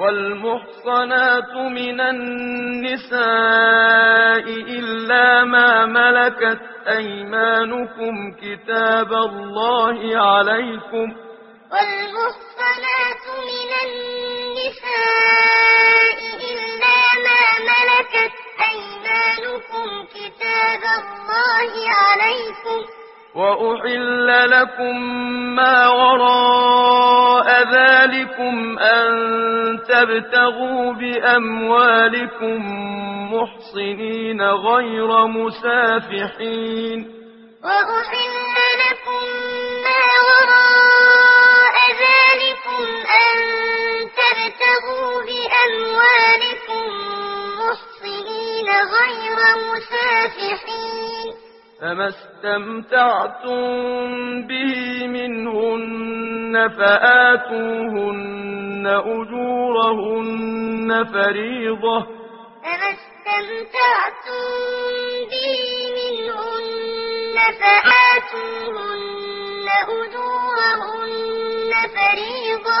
والمحصنات من النساء إلا ما ملكت أيمانكم كتاب الله عليكم والمحصنات من النساء إلا ما ملكت أيمانكم كتاب الله عليكم وأحل لكم ما وراء ذلكم أن تبتغوا بأموالكم محصنين غير مسافحين. وأحل لكم ما وراء ذلكم أن تبتغوا بأموالكم محصنين غير مسافحين. فما استمتعتم به منهن فآتوهن أجورهن فريضة فما استمتعتم به منهن فآتوهن أجورهن فريضة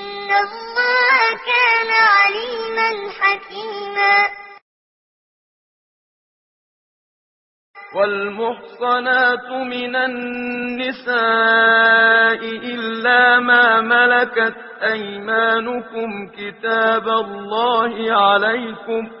الله كان عليما حكيما والمحصنات من النساء إلا ما ملكت أيمانكم كتاب الله عليكم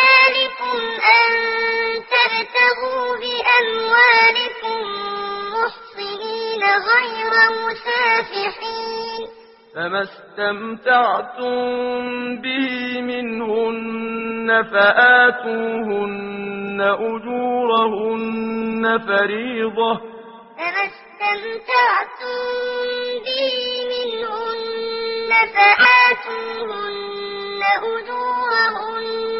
ذلكم أن تبتغوا بأموالكم محصنين غير مسافحين. فما استمتعتم به منهن فآتوهن أجورهن فريضة. فما استمتعتم به منهن فآتوهن أجورهن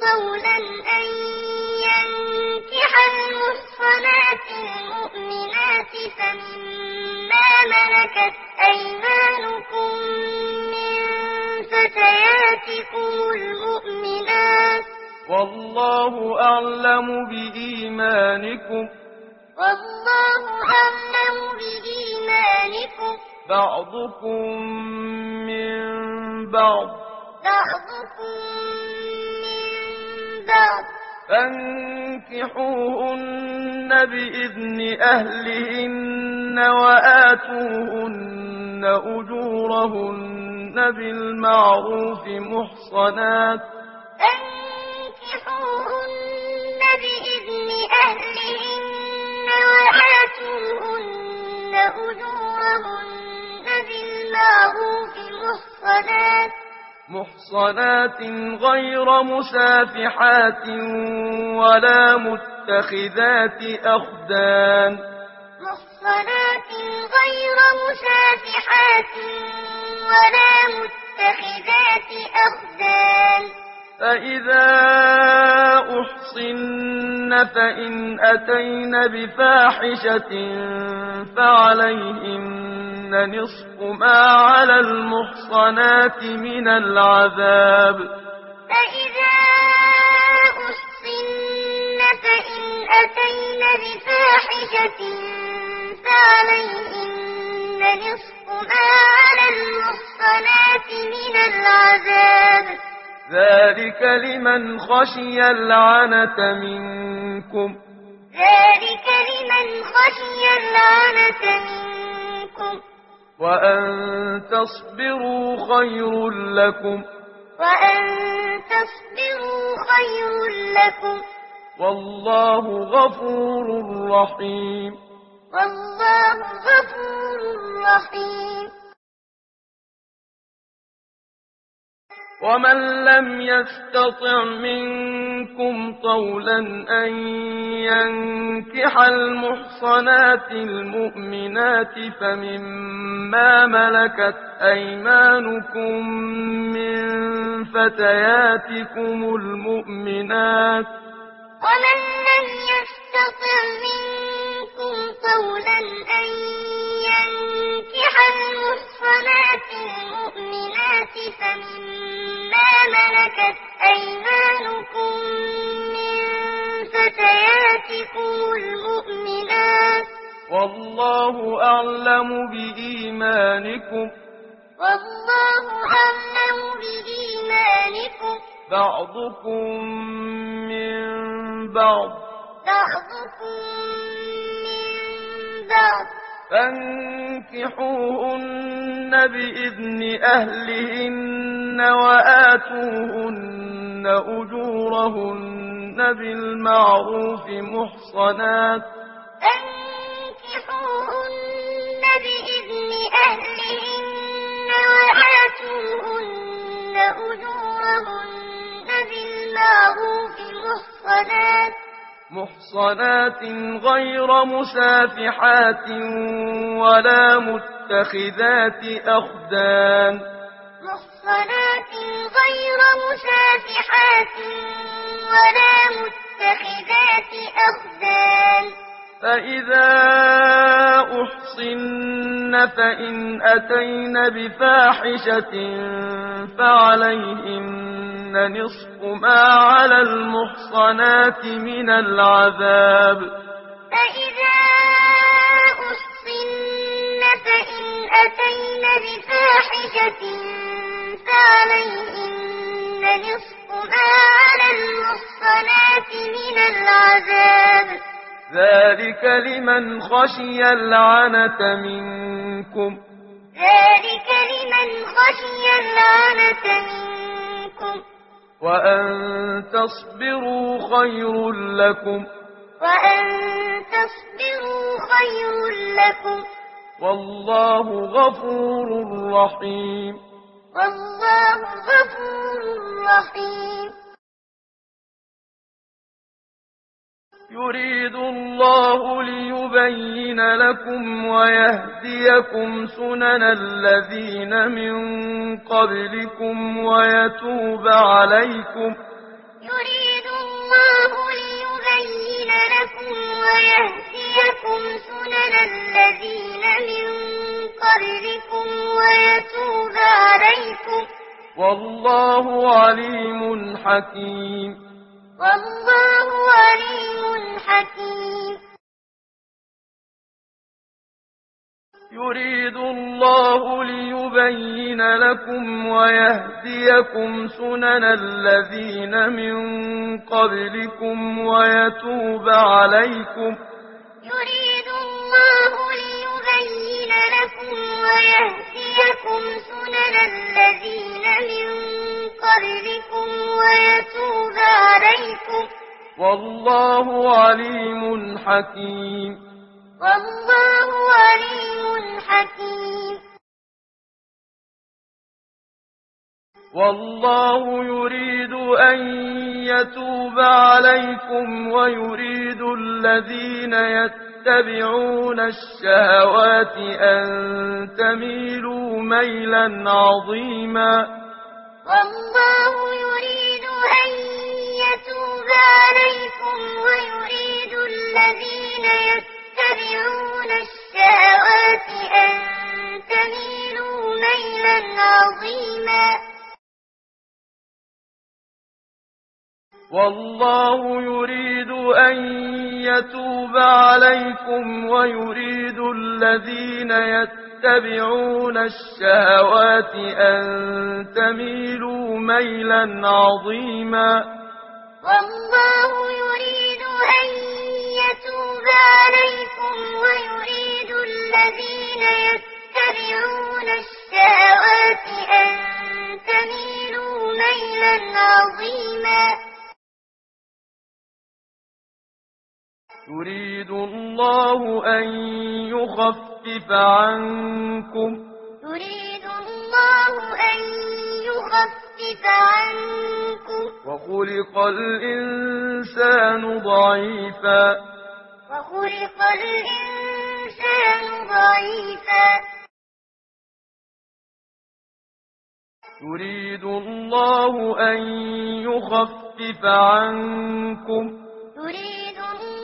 طولا أن ينكح المحصنات المؤمنات فمما ملكت أيمانكم من فتياتكم المؤمنات. والله أعلم بإيمانكم. والله أعلم بإيمانكم. بعضكم من بعض. بعضكم من بعض فانكحوهن بإذن أهلهن وآتوهن أجورهن بالمعروف محصنات. فانكحوهن بإذن أهلهن وآتوهن أجورهن بالمعروف محصنات. محصنات غير مسافحات ولا متخذات أخدان محصنات غير مسافحات ولا متخذات أخدان فإذا أحصن فإن أتين بفاحشة فعليهن نصف ما على المحصنات من العذاب فإذا أحصن فإن أتين بفاحشة فعليهن نصف ما على المحصنات من العذاب ذلك لمن خشي العنة منكم. ذلك لمن خشي العنة منكم. وأن تصبروا خير لكم. وأن تصبروا خير لكم. والله غفور رحيم. والله غفور رحيم. ومن لم يستطع منكم طولا أن ينكح المحصنات المؤمنات فمما ملكت أيمانكم من فتياتكم المؤمنات ومن لم يستطع منكم طولا أن ينكح المحصنات المؤمنات فمما ملكت أيمانكم من فتياتكم المؤمنات. والله أعلم بإيمانكم. والله أعلم بإيمانكم. بعضكم من بعض. بعضكم من بعض فانكحوهن بإذن أهلهن وآتوهن أجورهن بالمعروف محصنات. فانكحوهن بإذن أهلهن وآتوهن أجورهن بالمعروف محصنات. محصنات غير مسافحات ولا متخذات أخدان محصنات غير مسافحات ولا متخذات أخدان فإذا أحصن فإن أتين بفاحشة فعليهن نصف ما على المحصنات من العذاب فإذا أحصن فإن أتين بفاحشة فعليهن نصف ما على المحصنات من العذاب ذلك لمن خشي العنة منكم. ذلك لمن خشي العنة منكم. وأن تصبروا خير لكم. وأن تصبروا خير لكم. والله غفور رحيم. والله غفور رحيم. يريد الله ليبين لكم ويهديكم سنن الذين من قبلكم ويتوب عليكم. يريد الله ليبين لكم ويهديكم سنن الذين من قبلكم ويتوب عليكم. والله عليم حكيم. والله عليم حكيم. يريد الله ليبين لكم ويهديكم سنن الذين من قبلكم ويتوب عليكم. يريد الله ليبين لكم ويهديكم سنن الذين من قبلكم ويتوب عليكم. والله عليم حكيم. والله عليم حكيم. والله يريد أن يتوب عليكم ويريد الذين يتبعون الشهوات أن تميلوا ميلا عظيما. والله يريد أن يتوب عليكم ويريد الذين يتبعون الشهوات أن تميلوا ميلا عظيما. والله يريد أن يتوب عليكم ويريد الذين يتبعون الشهوات أن تميلوا ميلا عظيما. والله يريد أن يتوب عليكم ويريد الذين يتبعون الشهوات أن تميلوا ميلا عظيما. يريد الله أن يخفف عنكم. يريد الله أن يخفف عنكم. وخلق الإنسان ضعيفا. وخلق الإنسان ضعيفا. يريد الله أن يخفف عنكم. يريد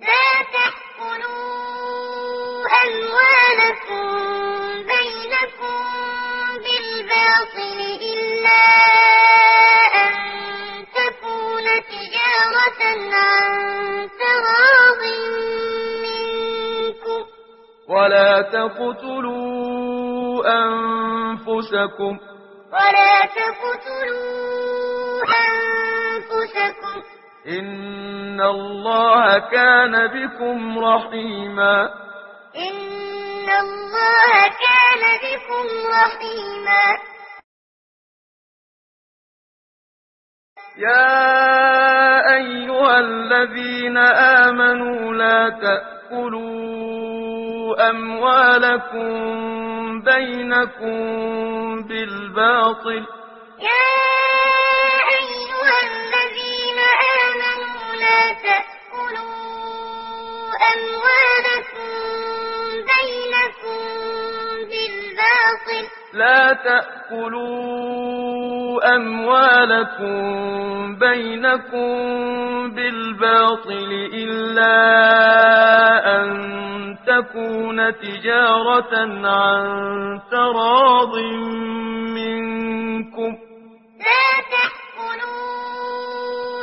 لا تأكلوا أموالكم بينكم بالباطل إلا أن تكون تجارة عن تراض منكم. ولا تقتلوا أنفسكم. ولا تقتلوا أنفسكم. إن الله كان بكم رحيما إن الله كان بكم رحيما يا أيها الذين آمنوا لا تأكلوا أموالكم بينكم بالباطل يا أيها الذين آمنوا لا تأكلوا أموالكم بينكم بالباطل. لا تأكلوا أموالكم بينكم بالباطل إلا أن تكون تجارة عن تراض منكم. لا تأكلوا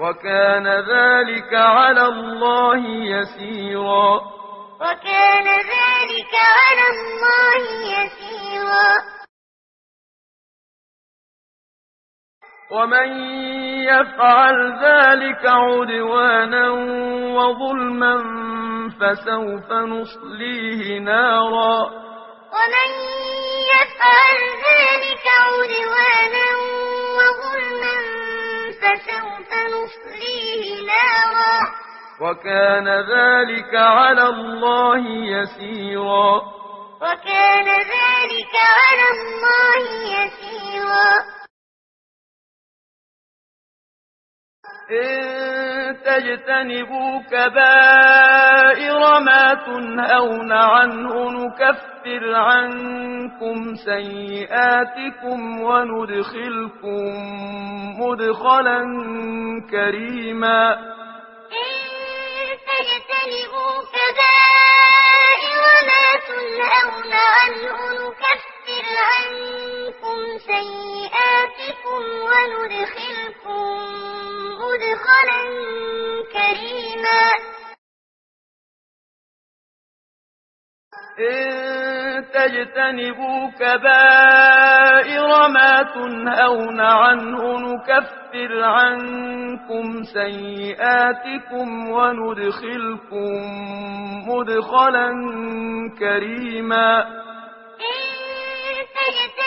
وكان ذلك على الله يسيرا. وكان ذلك على الله يسيرا. ومن يفعل ذلك عدوانا وظلما فسوف نصليه نارا. ومن يفعل ذلك عدوانا وظلما فسوف نصليه نارا. وكان ذلك على الله يسيرا. وكان ذلك على الله يسيرا. إن تجتنبوا كبائر ما تنهون عنه نكفر عنكم سيئاتكم وندخلكم مدخلا كريما. إن تجتنبوا كبائر ما تنهون عنه نكفر عنكم سيئاتكم وندخلكم مدخلا كريما إن تجتنبوا كبائر ما تنهون عنه نكفر عنكم سيئاتكم وندخلكم مدخلا كريما إن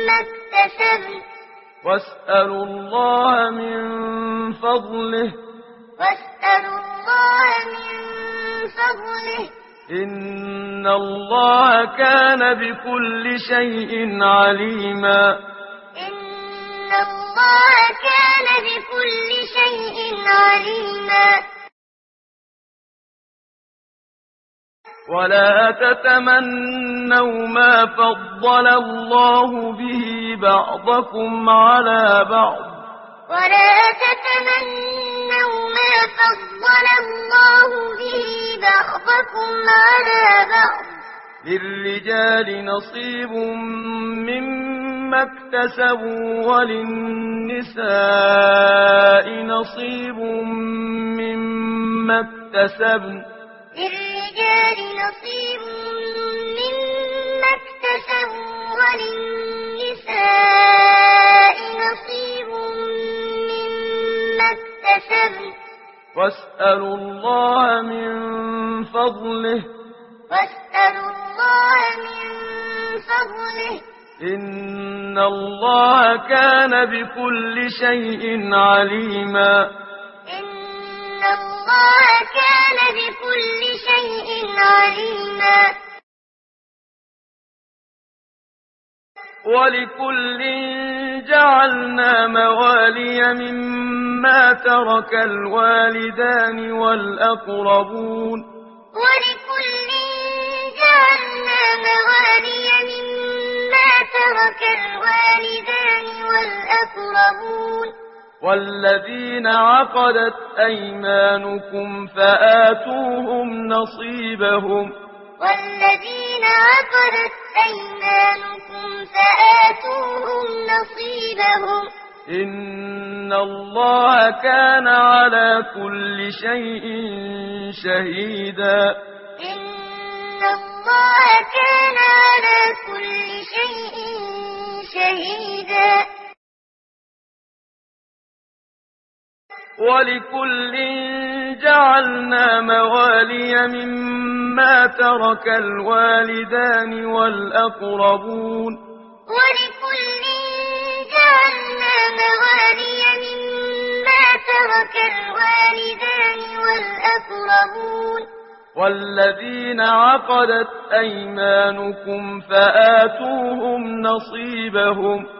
مما اكتسبن واسألوا الله من فضله. واسألوا الله من فضله. إن الله كان بكل شيء عليما. إن الله كان بكل شيء عليما. ولا تتمنوا ما فضل الله به بعضكم على بعض. ولا تتمنوا ما فضل الله به بعضكم على بعض. للرجال نصيب مما اكتسبوا وللنساء نصيب مما اكتسبن. للرجال نصيب مما اكتسبوا وللنساء نصيب مما اكتسبن. واسألوا الله من فضله. واسألوا الله من فضله. إن الله كان بكل شيء عليما. إن الله كان بكل شيء عليما ولكل جعلنا موالي مما ترك الوالدان والأقربون ولكل جعلنا موالي مما ترك الوالدان والأقربون والذين عقدت أيمانكم فآتوهم نصيبهم. والذين عقدت أيمانكم فآتوهم نصيبهم. إن الله كان على كل شيء شهيدا. إن الله كان على كل شيء شهيدا. ولكل جعلنا موالي مما ترك الوالدان والأقربون. ولكل جعلنا موالي مما ترك الوالدان والأقربون. والذين عقدت أيمانكم فآتوهم نصيبهم.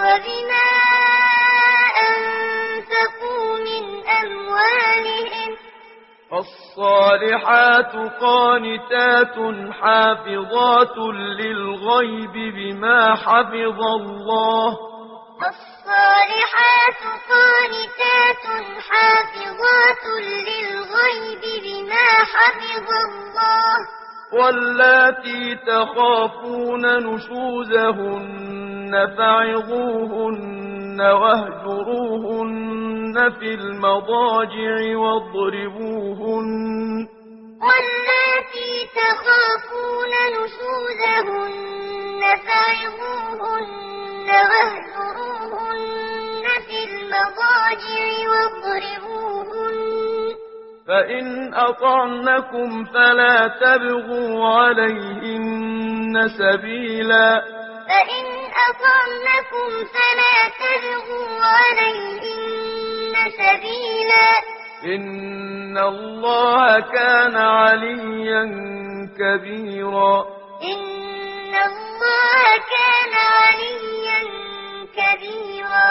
وبما أنفقوا من أموالهم. الصالحات قانتات حافظات للغيب بما حفظ الله. الصالحات قانتات حافظات للغيب بما حفظ الله. واللاتي تخافون نشوزهن فعظوهن واهجروهن في المضاجع واضربوهن واللاتي تخافون نشوزهن فعظوهن واهجروهن في المضاجع واضربوهن فإن أطعنكم فلا تبغوا عليهن سبيلا فإن أطعنكم فلا تبغوا عليهن سبيلا إن الله كان عليا كبيرا إن الله كان عليا كبيرا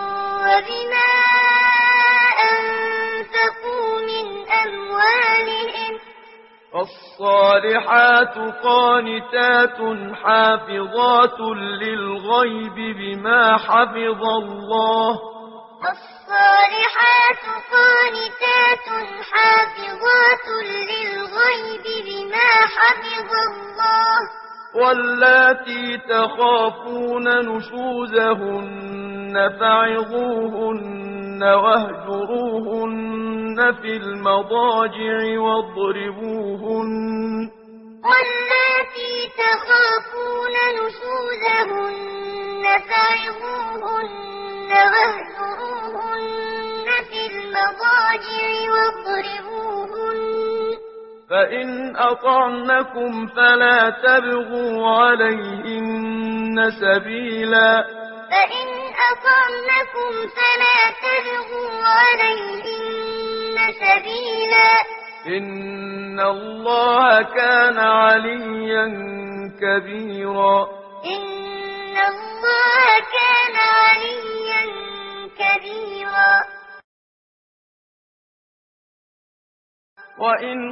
وبما أنفقوا من أموالهم. الصالحات قانتات حافظات للغيب بما حفظ الله. الصالحات قانتات حافظات للغيب بما حفظ الله. واللاتي تخافون نشوزهن فعظوهن واهجروهن في المضاجع واضربوهن واللاتي تخافون نشوزهن فعظوهن واهجروهن في المضاجع واضربوهن فإن أطعنكم فلا تبغوا عليهن سبيلا فإن أطعنكم فلا تبغوا عليهن سبيلا إن الله كان عليا كبيرا إن الله كان عليا كبيرا وإن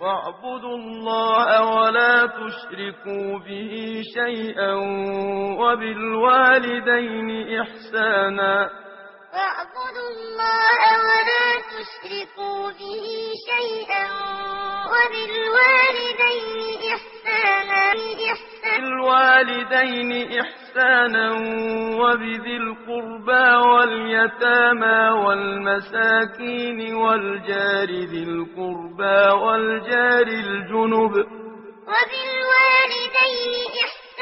واعبدوا الله ولا تشركوا به شيئا وبالوالدين إحسانا واعبدوا الله ولا تشركوا به شيئا وبالوالدين إحسانا بالوالدين إحسانا وبذي القربى واليتامى والمساكين والجار ذي القربى والجار الجنب وبالوالدين إحسانا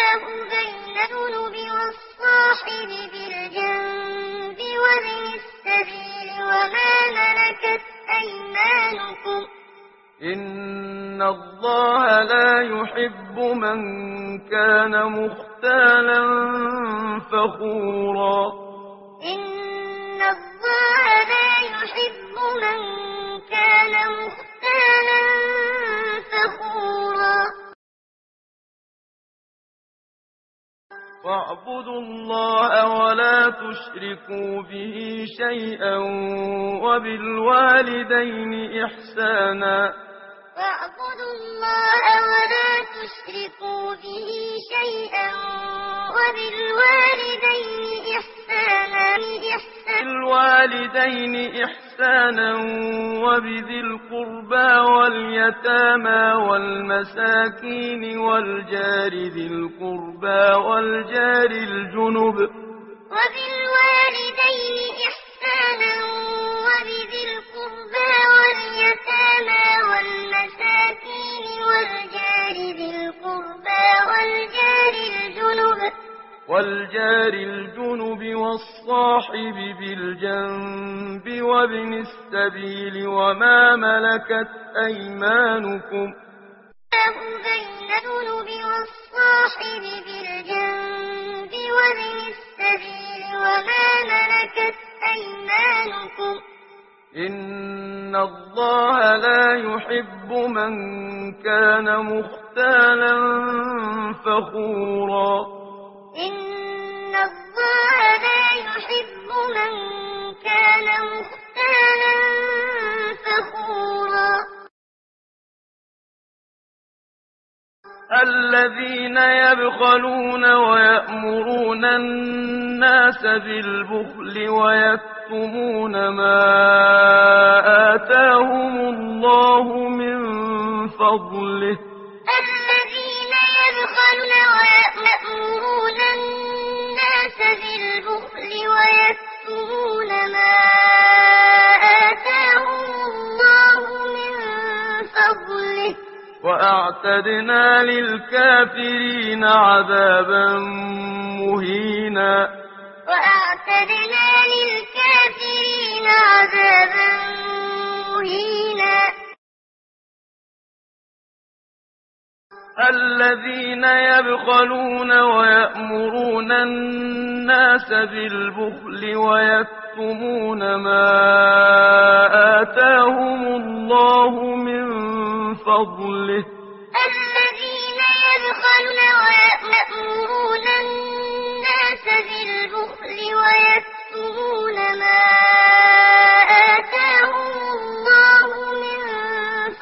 له بين الجنب والصاحب بالجنب وابن السبيل وما ملكت أيمانكم إن الله لا يحب من كان مختالا فخورا. إن الله لا يحب من كان مختالا فخورا. واعبدوا الله ولا تشركوا به شيئا وبالوالدين إحسانا واعبدوا الله ولا تشركوا به شيئا وبالوالدين إحسانا بالوالدين إحسانا وبذي القربى واليتامى والمساكين والجار ذي القربى والجار الجنب وبالوالدين إحسانا وبذي القربى واليتامى والمساكين والجار ذي القربى والجار الجنب والجار الجنب والصاحب بالجنب وابن السبيل وما ملكت أيمانكم بين الجنب والصاحب بالجنب وابن السبيل وما ملكت أيمانكم إن الله لا يحب من كان مختالا فخورا. إن الله لا يحب من كان مختالا فخورا. الذين يبخلون ويأمرون الناس بالبخل ويكتمون ما آتاهم الله من فضله. الذين يبخلون ويأمرون الناس بالبخل ويكتمون ما آتاهم وأعتدنا للكافرين عذابا مهينا. وأعتدنا للكافرين عذابا مهينا. الذين يبخلون ويأمرون الناس بالبخل يكتمون ما آتاهم الله من فضله. الذين يبخلون ويأمرون الناس بالبخل ويكتمون ما آتاهم الله من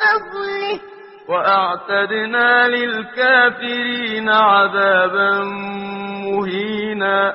فضله. وأعتدنا للكافرين عذابا مهينا.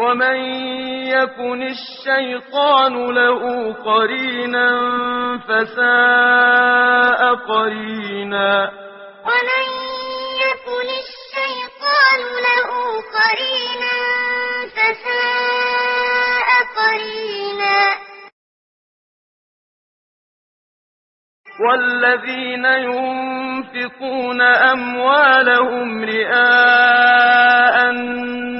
ومن يكن الشيطان له قرينا فساء قرينا ومن يكن الشيطان له قرينا فساء قرينا والذين ينفقون أموالهم رئاء الناس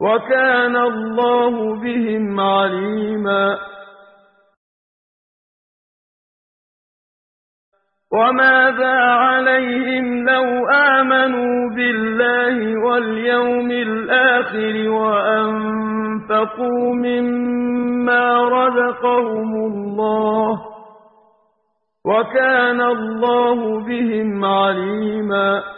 وكان الله بهم عليما. وماذا عليهم لو آمنوا بالله واليوم الآخر وأنفقوا مما رزقهم الله وكان الله بهم عليما.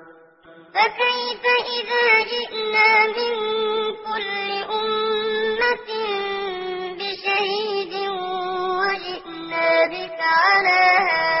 فكيف إذا جئنا من كل أمة بشهيد وجئنا بك على هؤلاء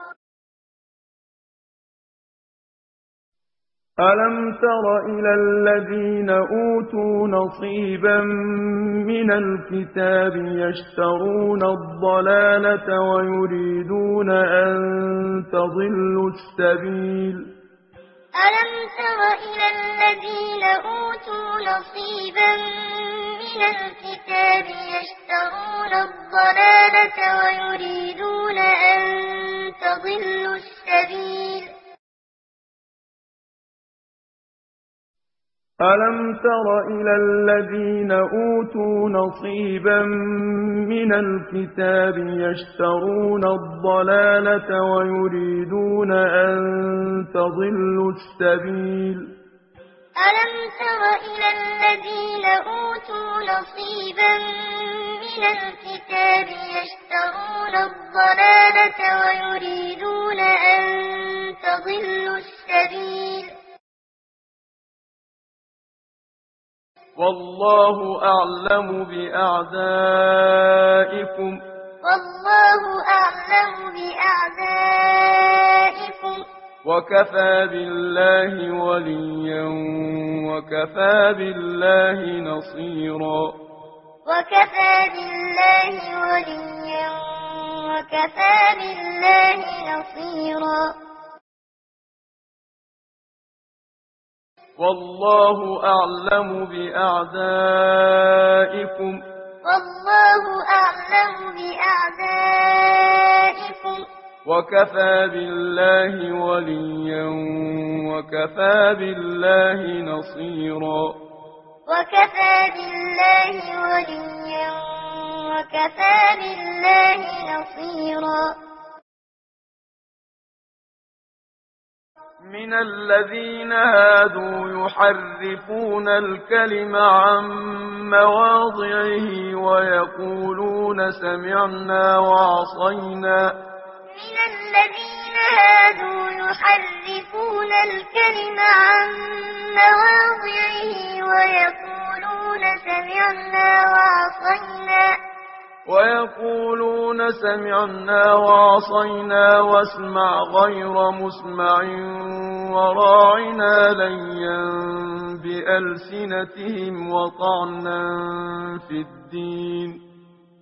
أَلَمْ تَرَ إِلَى الَّذِينَ أُوتُوا نَصِيبًا مِنَ الْكِتَابِ يَشْتَرُونَ الضَّلَالَةَ وَيُرِيدُونَ أَن تَضِلُّوا السَّبِيلَ أَلَمْ تَرَ إِلَى الَّذِينَ أُوتُوا نَصِيبًا مِنَ الْكِتَابِ يَشْتَرُونَ الضَّلَالَةَ وَيُرِيدُونَ أَن تَضِلُّوا السَّبِيلَ أَلَمْ تَرَ إِلَى الَّذِينَ أُوتُوا نَصِيبًا مِنَ الْكِتَابِ يَشْتَرُونَ الضَّلَالَةَ وَيُرِيدُونَ أَن تَضِلُّوا السَّبِيلَ ألم تر إلى الذين أوتوا نصيبا من الكتاب يشترون الضلالة ويريدون أن تضلوا السبيل والله أعلم بأعدائكم. والله أعلم بأعدائكم. وكفى بالله وليا وكفى بالله نصيرا. وكفى بالله وليا وكفى بالله نصيرا. والله أعلم بأعدائكم. والله أعلم بأعدائكم. وكفى بالله وليا وكفى بالله نصيرا. وكفى بالله وليا وكفى بالله نصيرا. من الذين هادوا يحرفون الكلم عن مواضعه ويقولون سمعنا وعصينا. من الذين هادوا يحرفون الكلم عن مواضعه ويقولون سمعنا وعصينا. ويقولون سمعنا وعصينا واسمع غير مسمع وراعنا ليا بألسنتهم وطعنا في الدين.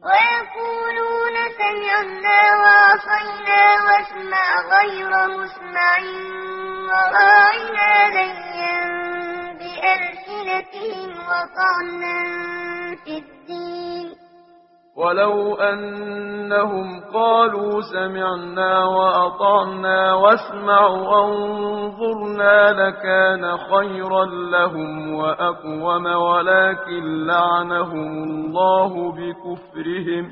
ويقولون سمعنا وعصينا واسمع غير مسمع وراعنا ليا بألسنتهم وطعنا في الدين. ولو أنهم قالوا سمعنا وأطعنا واسمعوا وانظرنا لكان خيرا لهم وأقوم ولكن لعنهم الله بكفرهم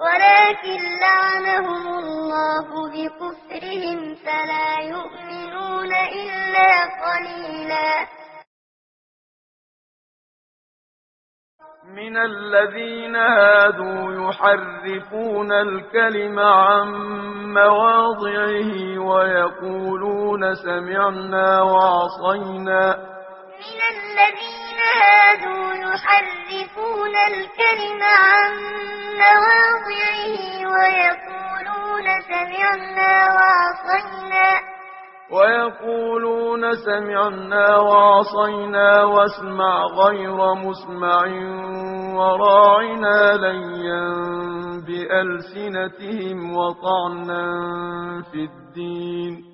ولكن لعنهم الله بكفرهم فلا يؤمنون إلا قليلا. من الذين هادوا يحرفون الكلم عن مواضعه ويقولون سمعنا وعصينا. من الذين هادوا يحرفون الكلم عن مواضعه ويقولون سمعنا وعصينا. ويقولون سمعنا وعصينا واسمع غير مسمع وراعنا ليا بألسنتهم وطعنا في الدين.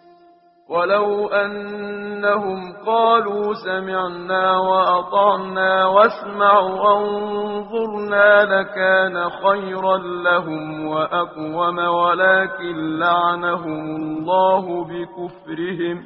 ولو أنهم قالوا سمعنا وأطعنا واسمعوا وانظرنا لكان خيرا لهم وأقوم ولكن لعنهم الله بكفرهم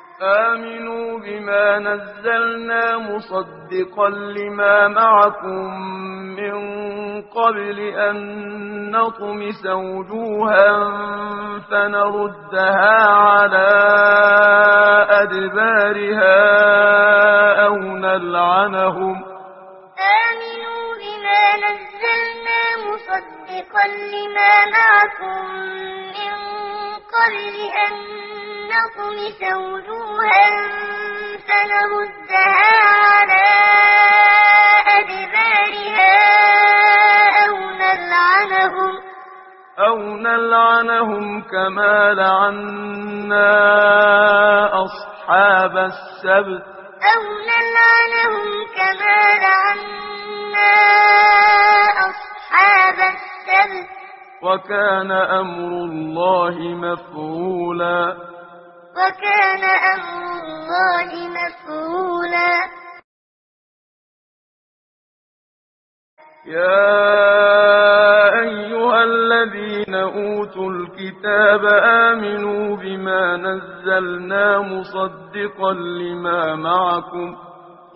آمنوا بما نزلنا مصدقا لما معكم من قبل أن نطمس وجوها فنردها على أدبارها أو نلعنهم. آمنوا بما نزلنا مصدقا لما معكم من قبل أن نطمس وجوها فنردها على أدبارها أو نلعنهم. أو نلعنهم كما لعنا أصحاب السبت. أو نلعنهم كما لعنا أصحاب السبت. وكان أمر الله مفعولا. وكان أمر الله مفعولا يا أيها الذين أوتوا الكتاب آمنوا بما نزلنا مصدقا لما معكم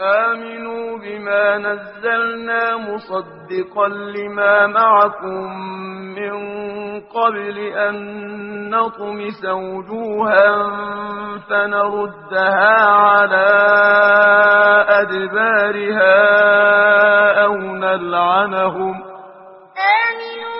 آمنوا بما نزلنا مصدقا لما معكم من قبل أن نطمس وجوها فنردها على أدبارها أو نلعنهم. آمنوا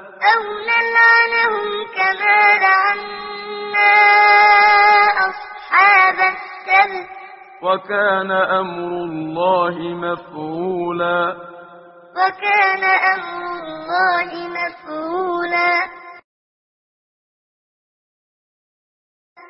أو نلعنهم كما لعنا أصحاب السبت وكان أمر الله مفعولا وكان أمر الله مفعولا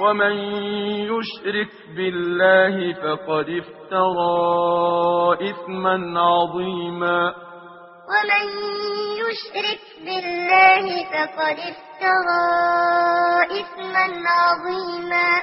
ومن يشرك بالله فقد افترى إثما عظيما ومن يشرك بالله فقد افترى إثما عظيما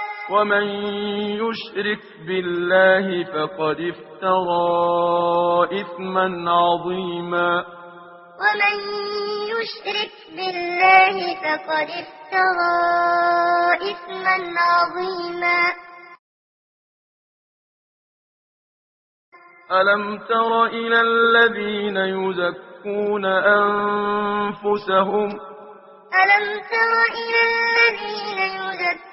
ومن يشرك بالله فقد افترى إثما عظيما ومن يشرك بالله فقد افترى إثما عظيما ألم تر إلى الذين يزكون أنفسهم ألم تر إلى الذين يزكون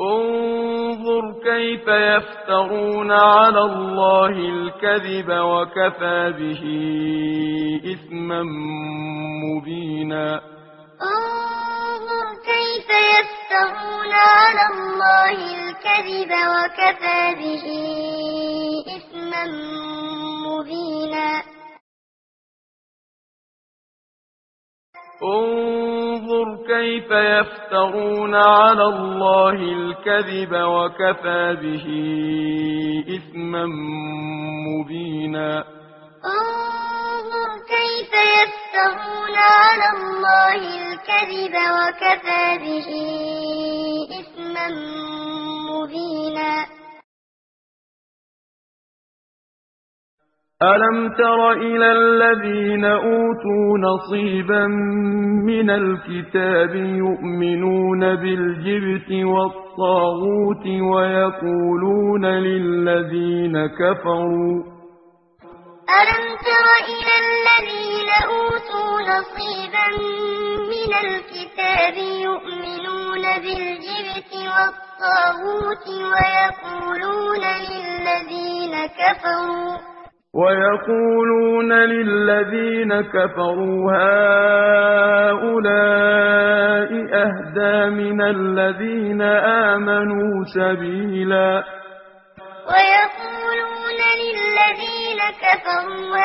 انظر كيف يفترون على الله الكذب وكفى به إثما مبينا. انظر كيف يفترون على الله الكذب وكفى به إثما مبينا. انظر كيف يفترون على الله الكذب وكفى به إثما مبينا. انظر كيف يفترون على الله الكذب وكفى به إثما مبينا. ألم تر إلى الذين أوتوا نصيبا من الكتاب يؤمنون بالجبت والطاغوت ويقولون للذين كفروا ألم تر إلى الذين أوتوا نصيبا من الكتاب يؤمنون بالجبت والطاغوت ويقولون للذين كفروا ويقولون للذين كفروا هؤلاء أهدى من الذين آمنوا سبيلا. ويقولون للذين كفروا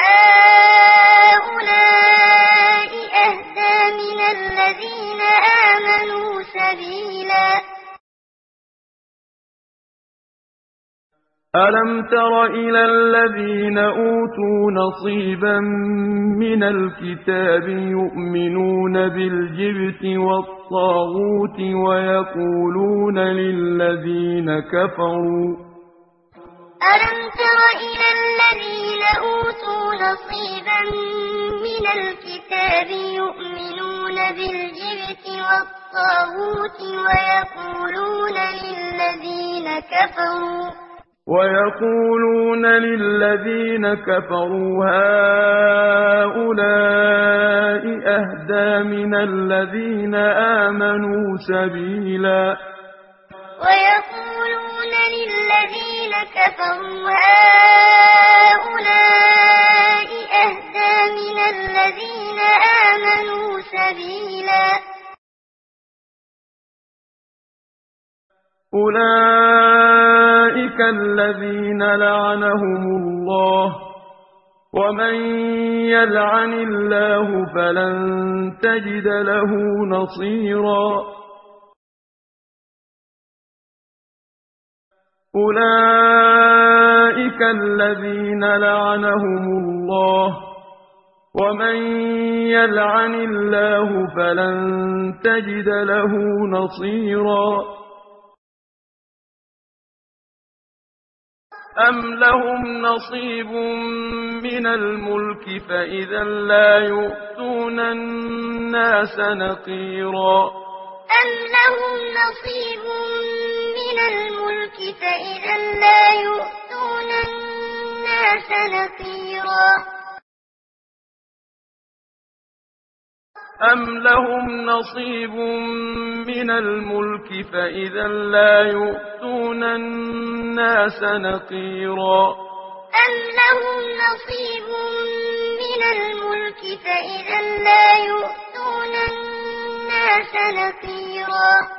هؤلاء أهدى من الذين آمنوا سبيلا. ألم تر إلى الذين أوتوا نصيبا من الكتاب يؤمنون بالجبت والطاغوت ويقولون للذين كفروا ألم تر إلى الذين أوتوا نصيبا من الكتاب يؤمنون بالجبت والطاغوت ويقولون للذين كفروا ويقولون للذين كفروا هؤلاء أهدى من الذين آمنوا سبيلا. ويقولون للذين كفروا هؤلاء أهدى من الذين آمنوا سبيلا. أولئك الذين لعنهم الله ومن يلعن الله فلن تجد له نصيرا أولئك الذين لعنهم الله ومن يلعن الله فلن تجد له نصيرا أم لهم نصيب من الملك فإذا لا يؤتون الناس نقيرا أم لهم نصيب من الملك فإذا لا يؤتون الناس نقيرا أم لهم نصيب من الملك فإذا لا يؤتون الناس نقيرا أم لهم نصيب من الملك فإذا لا يؤتون الناس نقيرا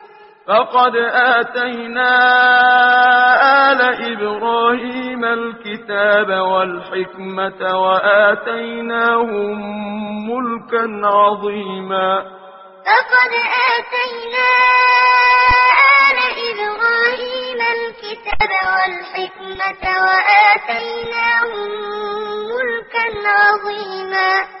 فقد آتينا آل إبراهيم الكتاب والحكمة وآتيناهم ملكا عظيما. فقد آتينا آل إبراهيم الكتاب والحكمة وآتيناهم ملكا عظيما.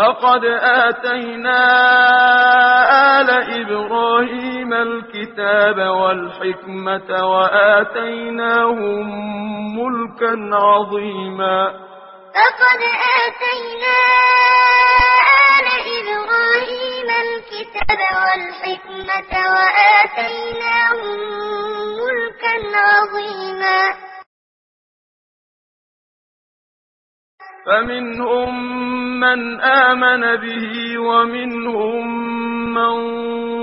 فقد آتينا آل إبراهيم الكتاب والحكمة وآتيناهم ملكا عظيما. فقد آتينا آل إبراهيم الكتاب والحكمة وآتيناهم ملكا عظيما. فمنهم من آمن به ومنهم من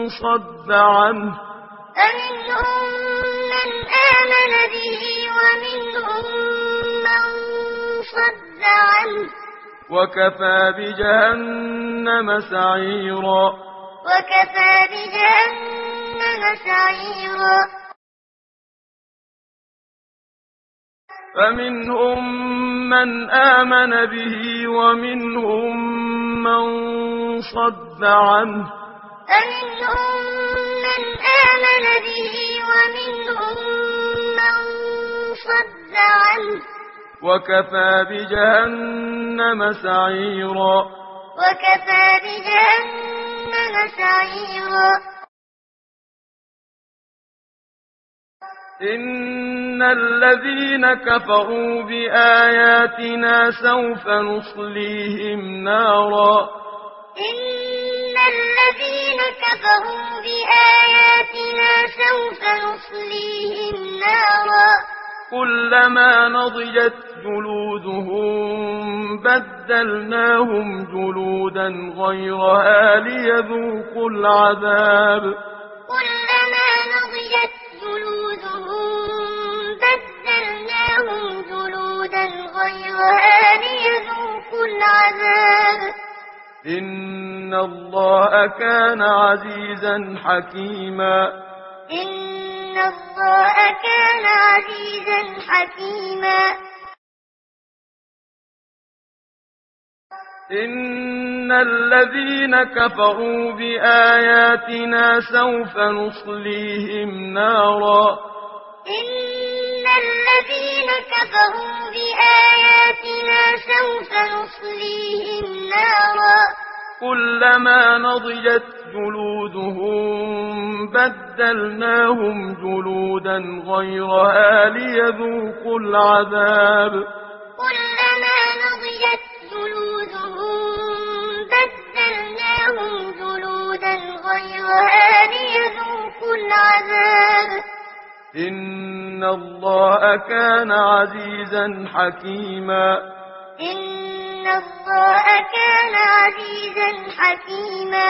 صد عنه. فمنهم من آمن به ومنهم من صد عنه. وكفى بجهنم سعيرا. وكفى بجهنم سعيرا. فمنهم من آمن به ومنهم من صد عنه. فمنهم من آمن به ومنهم من صد عنه. وكفى بجهنم سعيرا. وكفى بجهنم سعيرا. إن الذين كفروا بآياتنا سوف نصليهم نارا إن الذين كفروا بآياتنا سوف نصليهم نارا كلما نضجت جلودهم بدلناهم جلودا غيرها ليذوقوا العذاب كلما غيرها ليذوقوا العذاب. إن الله كان عزيزا حكيما. إن الله كان عزيزا حكيما. إن الذين كفروا بآياتنا سوف نصليهم نارا. إن الذين كفروا بآياتنا سوف نصليهم نارا. كلما نضجت جلودهم بدلناهم جلودا غيرها ليذوقوا العذاب. كلما نضجت جلودهم بدلناهم جلودا غيرها ليذوقوا العذاب. إن الله كان عزيزا حكيما إن الله كان عزيزا حكيما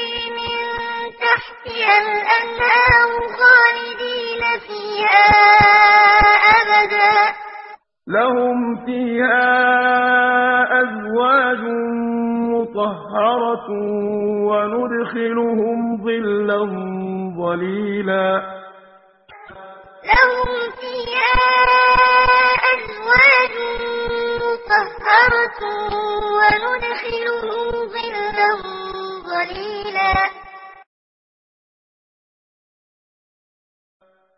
تحتها الأنهار خالدين فيها أبدا. لهم فيها أزواج مطهرة وندخلهم ظلا ظليلا. لهم فيها أزواج مطهرة وندخلهم ظلا ظليلا.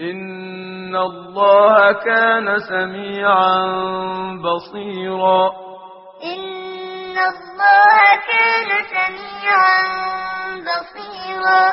إن الله كان سميعا بصيرا إن الله كان سميعا بصيرا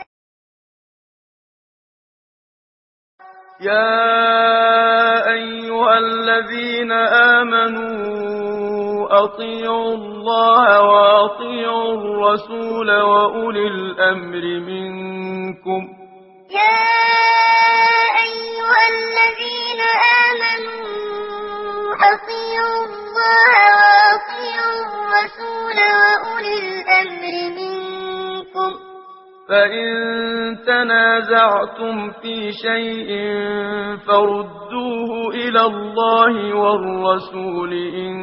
يا أيها الذين آمنوا أطيعوا الله وأطيعوا الرسول وأولي الأمر منكم. يا أيها الذين آمنوا أطيعوا الله وأطيعوا الرسول فإن تنازعتم في شيء فردوه إلى الله والرسول إن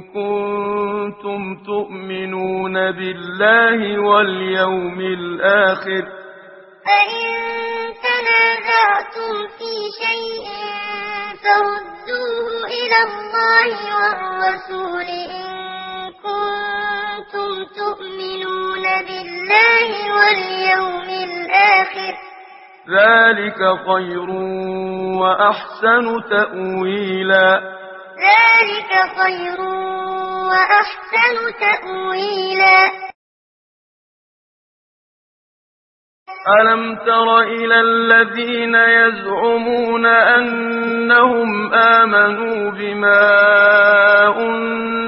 كنتم تؤمنون بالله واليوم الآخر فإن تنازعتم في شيء فردوه إلى الله والرسول إن كنتم تؤمنون بالله واليوم الآخر. ذلك خير وأحسن تأويلا. ذلك خير وأحسن تأويلا. ألم تر إلى الذين يزعمون أنهم آمنوا بما أنزل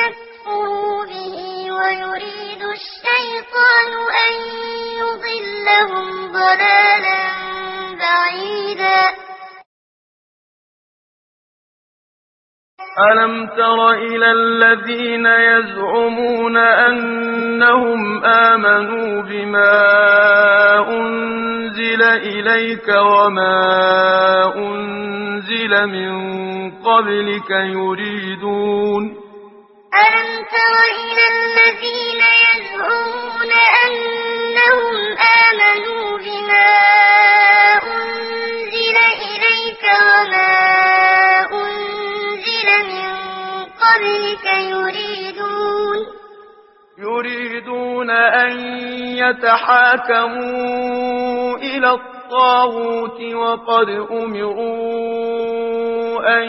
يكفروا به ويريد الشيطان أن يضلهم ضلالا بعيدا. ألم تر إلى الذين يزعمون أنهم آمنوا بما أنزل إليك وما أنزل من قبلك يريدون ألم تر إلى الذين يزعمون أنهم آمنوا بما أنزل إليك وما قبلك يريدون يريدون أن يتحاكموا إلى الطاغوت وقد أمروا أن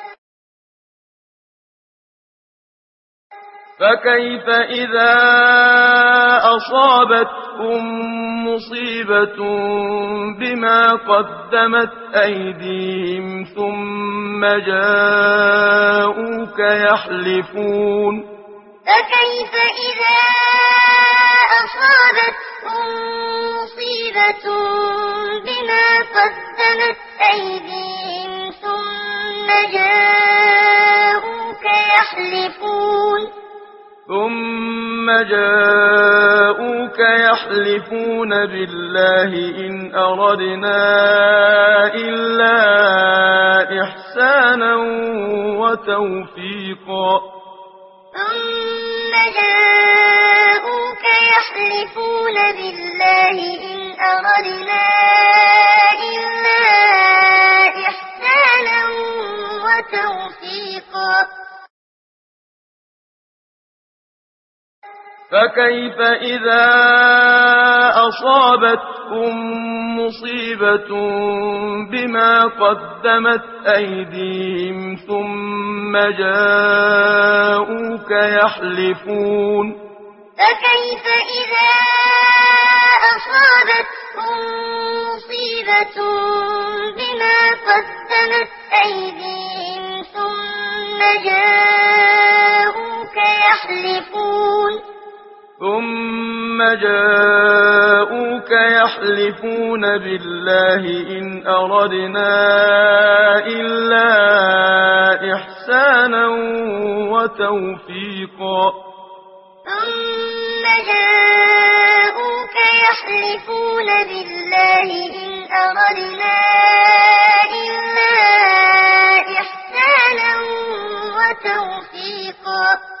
فكيف إذا أصابتهم مصيبة بما قدمت أيديهم ثم جاءوك يحلفون فكيف إذا أصابتهم مصيبة بما قدمت أيديهم ثم جاءوك يحلفون ثم جاءوك يحلفون بالله إن أردنا إلا إحسانا وتوفيقا. ثم جاءوك يحلفون بالله إن أردنا إلا إحسانا وتوفيقا. فكيف إذا أصابتكم مصيبة بما قدمت أيديهم ثم جاءوك يحلفون فكيف إذا أصابتكم مصيبة بما قدمت أيديهم ثم جاءوك يحلفون ثم جاءوك يحلفون بالله إن أردنا إلا إحسانا وتوفيقا. ثم جاءوك يحلفون بالله إن أردنا إلا إحسانا وتوفيقا.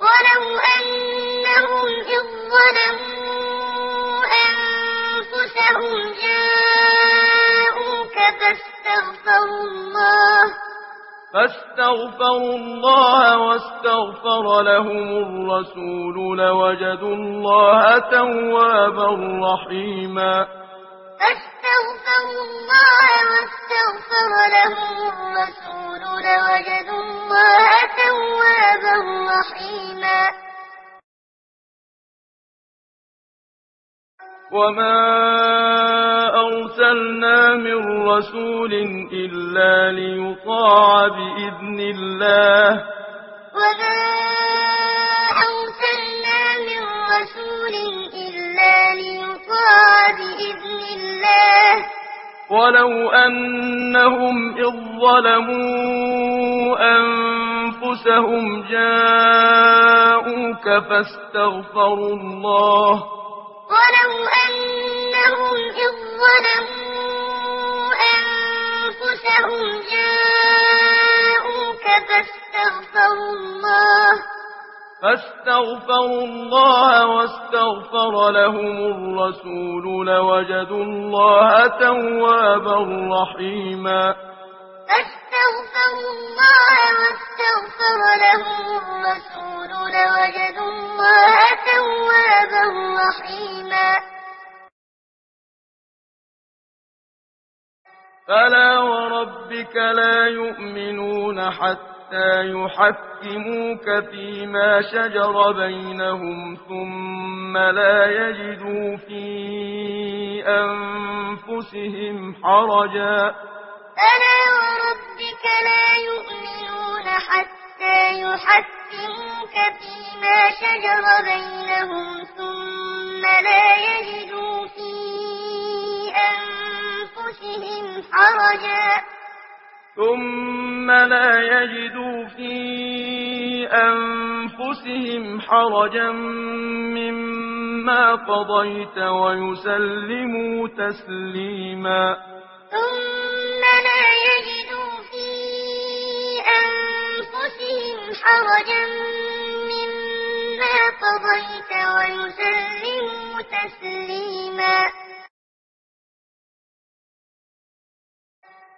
ولو أنهم إذ ظلموا أنفسهم جاءوك فاستغفروا الله. فاستغفروا الله واستغفر لهم الرسول لوجدوا الله توابا رحيما. فاستغفروا الله واستغفر لهم الرسول لوجدوا الله توابا رحيما. وما أرسلنا من رسول إلا ليطاع بإذن الله. وما أرسلنا من رسول إلا ليطاع بإذن الله. ولو أنهم إذ ظلموا أنفسهم جاءوك فاستغفروا الله. ولو أنهم إذ ظلموا أنفسهم جاءوك فاستغفروا الله. فاستغفروا الله واستغفر لهم الرسول لوجدوا الله توابا رحيما. فاستغفروا الله واستغفر لهم الرسول لوجدوا الله توابا رحيما. فلا وربك لا يؤمنون حتى يحكموك فيما شجر بينهم ثم لا يجدوا في أنفسهم حرجا. فلا وربك لا يؤمنون حتى يحكموك فيما شجر بينهم ثم لا يجدوا في أنفسهم حرجا. ثم لا يجدوا في أنفسهم حرجا مما قضيت ويسلموا تسليما ثم لا يجدوا في أنفسهم حرجا مما قضيت ويسلموا تسليما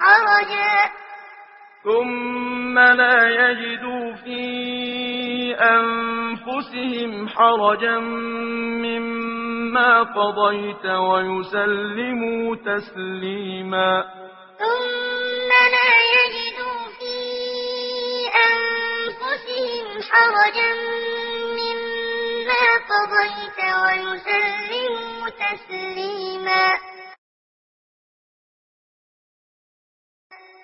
حرجا. ثم لا يجدوا في أنفسهم حرجا مما قضيت ويسلموا تسليما. ثم لا يجدوا في أنفسهم حرجا مما قضيت ويسلموا تسليما.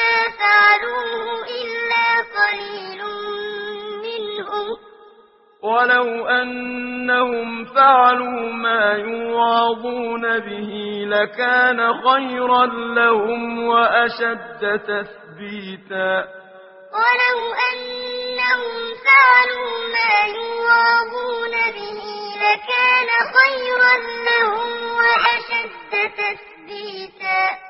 ما فعلوه إلا قليل منهم. ولو أنهم فعلوا ما يوعظون به لكان خيرا لهم وأشد تثبيتا. ولو أنهم فعلوا ما يوعظون به لكان خيرا لهم وأشد تثبيتا.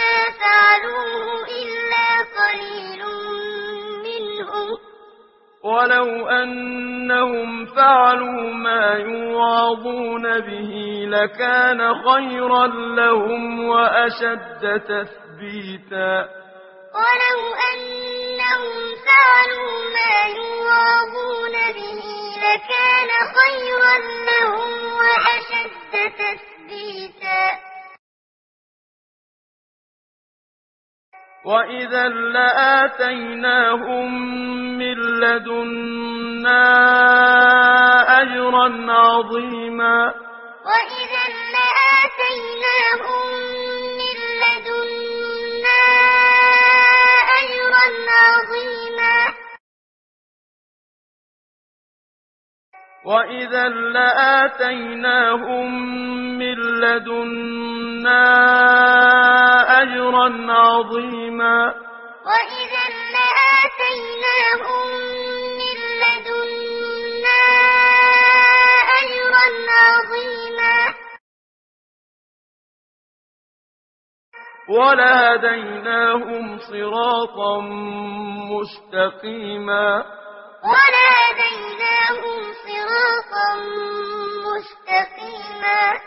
ما فعلوه إلا قليل منهم. ولو أنهم فعلوا ما يوعظون به لكان خيرا لهم وأشد تثبيتا. ولو أنهم فعلوا ما يوعظون به لكان خيرا لهم وأشد تثبيتا. وإذا لآتيناهم من لدنا أجرا عظيما وإذا لآتيناهم من لدنا أجرا عظيما وإذا لآتيناهم من لدنا أجرا عظيما وإذا لآتيناهم من لدنا أجرا عظيما ولهديناهم صراطا مستقيما ولهديناهم صراطا مستقيما.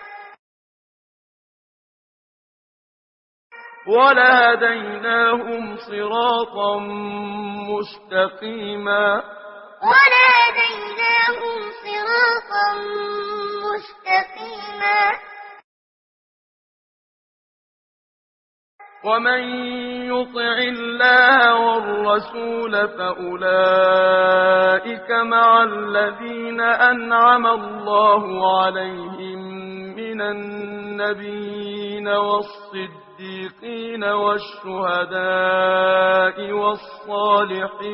ولهديناهم صراطا مستقيما. ولهديناهم صراطا مستقيما. ومن يطع الله والرسول فأولئك مع الذين أنعم الله عليهم من النبيين والصديقين والشهداء والصالحين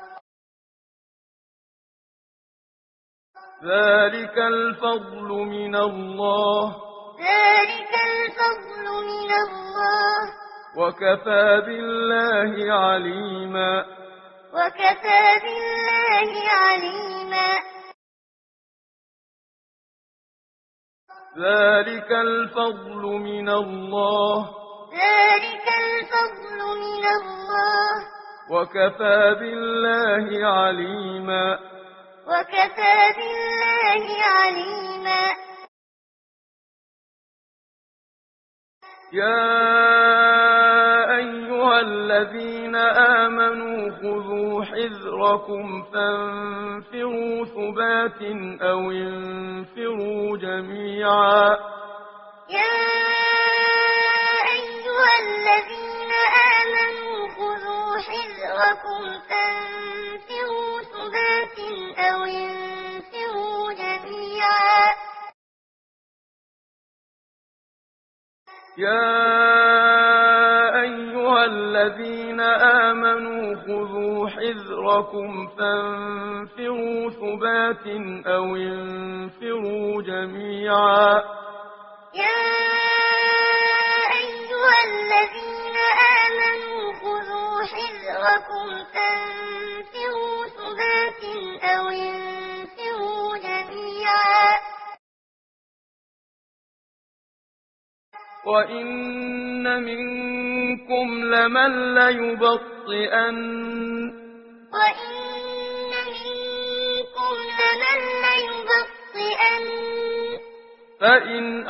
ذلك الفضل من الله. ذلك الفضل من الله. وكفى بالله عليما. وكفى بالله عليما. ذلك الفضل من الله. ذلك الفضل من الله. وكفى بالله عليما. وكفى بالله عليما. يا أيها الذين آمنوا خذوا حذركم فانفروا ثبات أو انفروا جميعا. يا حذركم فانفروا ثبات أو انفروا جميعا يا أيها الذين آمنوا خذوا حذركم فانفروا ثبات أو انفروا جميعا يا حذركم فانفروا ثبات أو انفروا جميعا وإن منكم لمن ليبطئن وإن منكم لمن ليبطئن فإن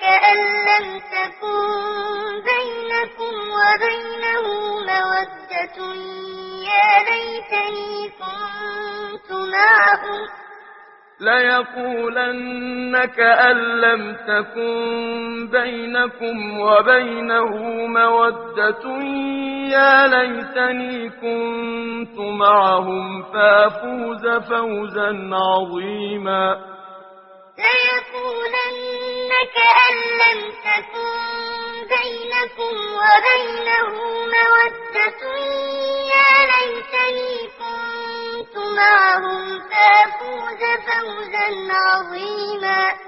كأن لم تكن بينكم وبينه مودة. يا ليتني كنت معهم ليقولن كأن لم تكن بينكم وبينه مودة. يا ليتني كنت معهم فأفوز فوزا عظيما. ليقولن كأن لم تكن بينكم وبينه مودة يا ليتني كنت معهم فأفوز فوزا عظيما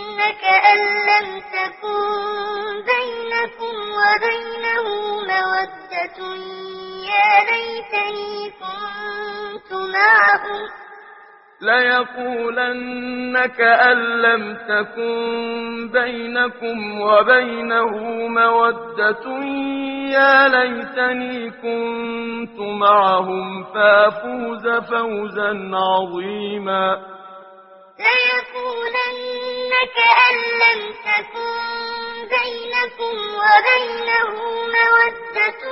كأن لم تكن بينكم وبينه مودة. يا ليتني كنت معهم ليقولن كأن لم تكن بينكم وبينه مودة. يا ليتني كنت معهم. فافوز فوزا عظيما. ليقولن كأن لم تكن بينكم وبينه مودة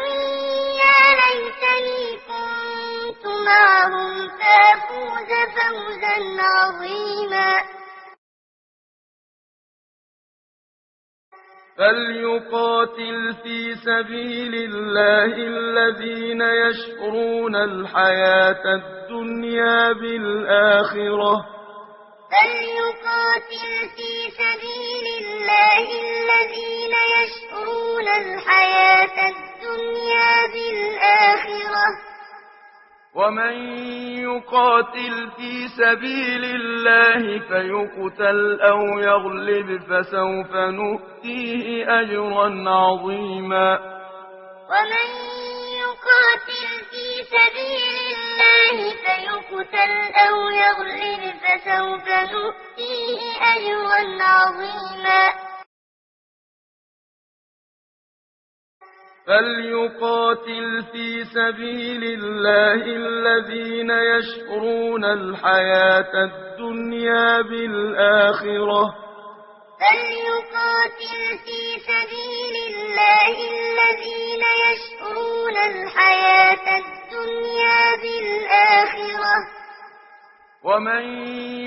يا ليتني كنت معهم فأفوز فوزا عظيما. فليقاتل في سبيل الله الذين يشعرون الحياة الدنيا بالآخرة. فليقاتل في سبيل الله الذين يشعرون الحياة الدنيا بالآخرة. ومن يقاتل في سبيل الله فيقتل أو يغلب فسوف نؤتيه أجرا عظيما. ومن يقاتل في سبيل الله فيقتل أو يغلب فسوف نؤتيه أجرا عظيما. فليقاتل في سبيل الله الذين يشعرون الحياة الدنيا بالآخرة. فليقاتل في سبيل الله الذين يشعرون الحياة الدنيا بالآخرة. ومن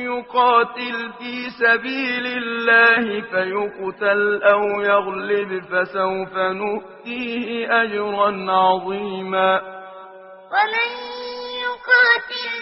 يقاتل في سبيل الله فيقتل أو يغلب فسوف نؤتيه أجرا عظيما. ومن يقاتل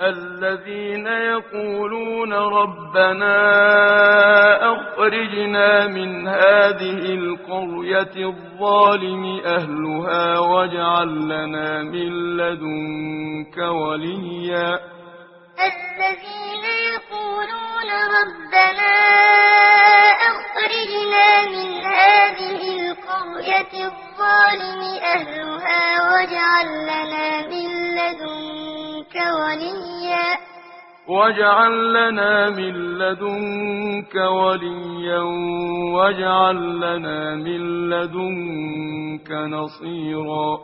الذين يقولون ربنا أخرجنا من هذه القرية الظالم أهلها واجعل لنا من لدنك وليا. الذين يقولون ربنا أخرجنا من هذه القرية الظالم أهلها واجعل لنا من لدنك وليا واجعل لنا من لدنك وليا واجعل لنا من لدنك نصيرا.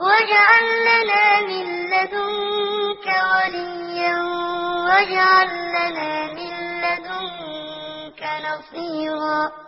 واجعل لنا من لدنك وليا واجعل لنا من لدنك نصيرا.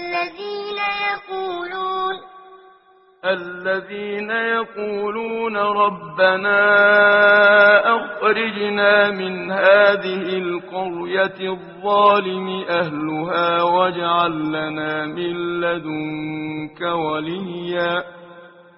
الذين يقولون الذين يقولون ربنا أخرجنا من هذه القرية الظالم أهلها واجعل لنا من لدنك وليا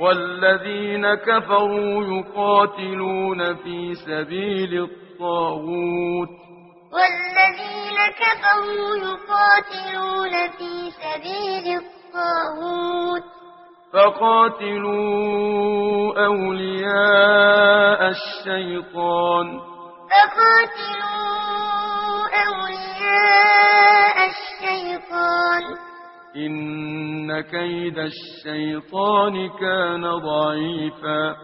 والذين كفروا يقاتلون في سبيل الطاغوت. والذين كفروا يقاتلون في سبيل الطاغوت. فقاتلوا أولياء الشيطان. فقاتلوا أولياء الشيطان. إن كيد الشيطان كان ضعيفا.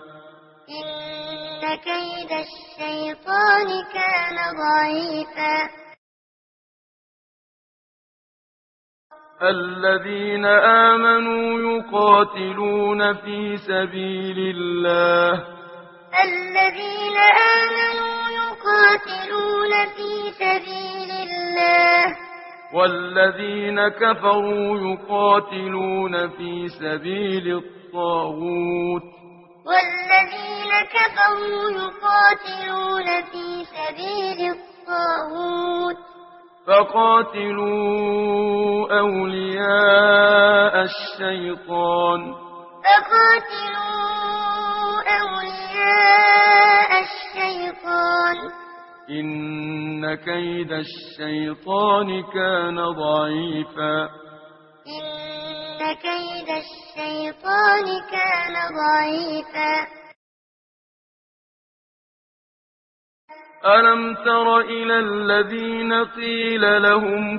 إن كيد الشيطان كان ضعيفا. الذين آمنوا يقاتلون في سبيل الله. الذين آمنوا يقاتلون في سبيل الله. والذين كفروا يقاتلون في سبيل الطاغوت. والذين كفروا يقاتلون في سبيل الطاغوت. فقاتلوا أولياء الشيطان. فقاتلوا أولياء الشيطان. إن كيد الشيطان كان ضعيفا. إن كيد الشيطان كان ضعيفا. ألم تر إلى الذين قيل لهم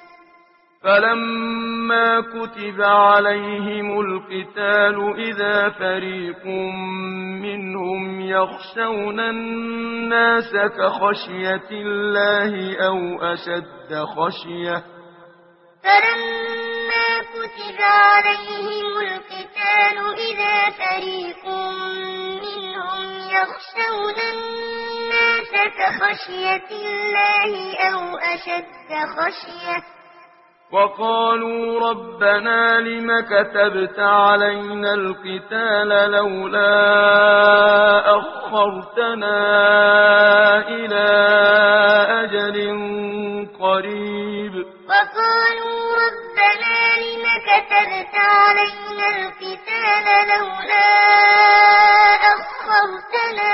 فلما كتب عليهم القتال إذا فريق منهم يخشون الناس كخشية الله أو أشد خشية فلما كتب عليهم القتال إذا فريق منهم يخشون الناس كخشية الله أو أشد خشية وقالوا ربنا لم كتبت علينا القتال لولا أخرتنا إلى أجل قريب. وقالوا ربنا لم كتبت علينا القتال لولا أخرتنا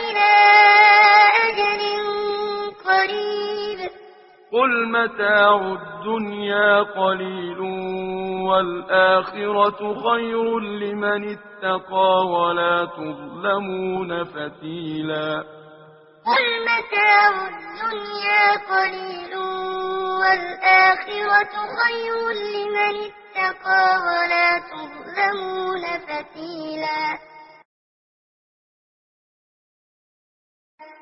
إلى أجل قريب. قل متاع الدنيا قليل والآخرة خير لمن اتقى ولا تظلمون فتيلا قل متاع الدنيا قليل والآخرة خير لمن اتقى ولا تظلمون فتيلا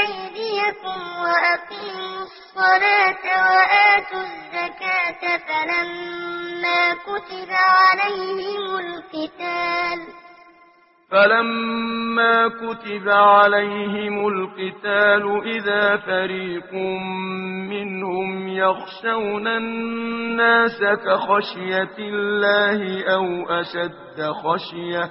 أيديكم وأقيموا الصلاة وآتوا الزكاة فلما كتب عليهم القتال فلما كتب عليهم القتال إذا فريق منهم يخشون الناس كخشية الله أو أشد خشية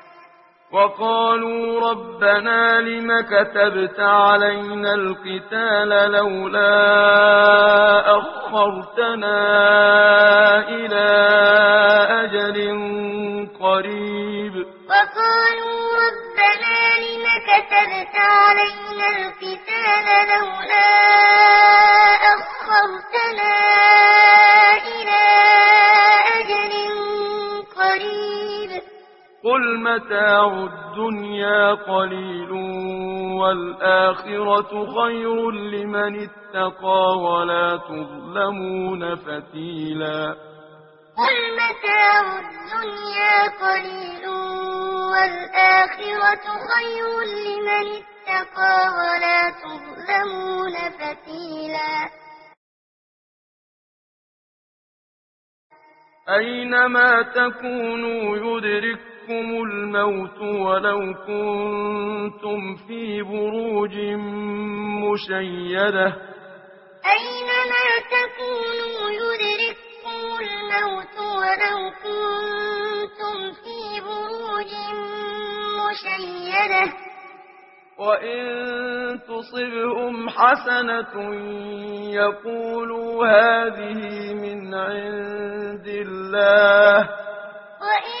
وقالوا ربنا لم كتبت علينا القتال لولا أخرتنا إلى أجل قريب. وقالوا ربنا لم كتبت علينا القتال لولا أخرتنا إلى أجل قريب. قل متاع الدنيا قليل والآخرة خير لمن اتقى ولا تظلمون فتيلا قل متاع الدنيا قليل والآخرة خير لمن اتقى ولا تظلمون فتيلا أينما تكونوا يدرككم الموت ولو كنتم في بروج مشيدة أينما تكونوا يدرككم الموت ولو كنتم في بروج مشيدة وإن تصبهم حسنة يقولوا هذه من عند الله وإن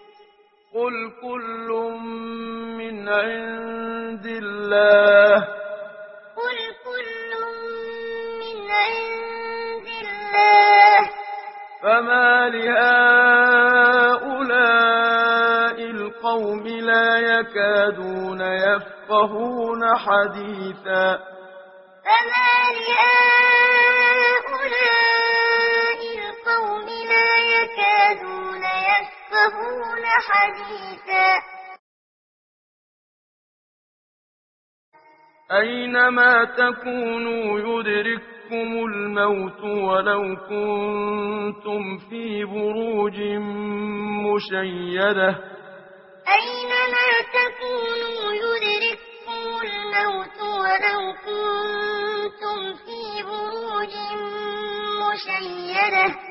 قل كل من عند الله قل كل من عند الله فما لهؤلاء القوم لا يكادون يفقهون حديثا فما لهؤلاء القوم لا يكادون يفقهون حديثا. أينما تكونوا يدرككم الموت ولو كنتم في بروج مشيدة. أينما تكونوا يدرككم الموت ولو كنتم في بروج مشيدة.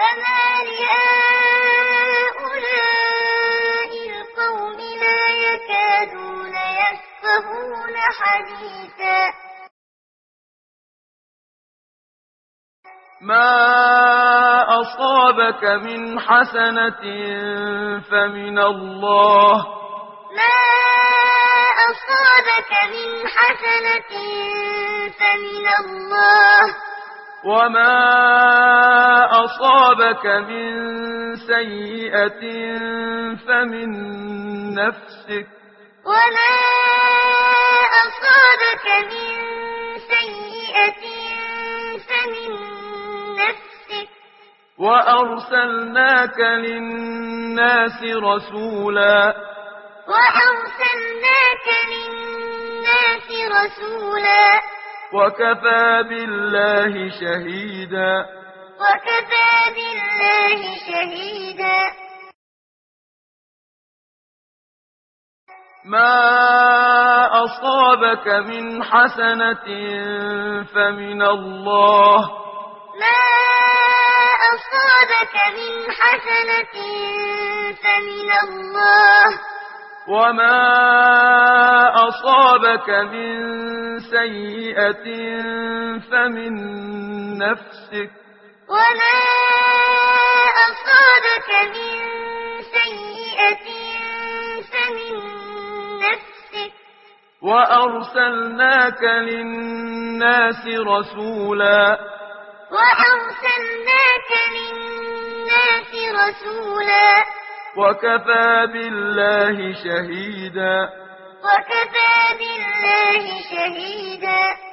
فما لهؤلاء القوم لا يكادون يفقهون حديثا. ما أصابك من حسنة فمن الله. ما أصابك من حسنة فمن الله. وما أصابك من سيئة فمن نفسك وما أصابك من سيئة فمن نفسك وأرسلناك للناس رسولا وأرسلناك للناس رسولا وكفى بالله شهيدا. وكفى بالله شهيدا. ما أصابك من حسنة فمن الله. ما أصابك من حسنة فمن الله. وما أصابك من سيئة فمن نفسك وما أصابك من سيئة فمن نفسك وأرسلناك للناس رسولا وأرسلناك للناس رسولا وكفى بالله شهيدا. وكفى بالله شهيدا.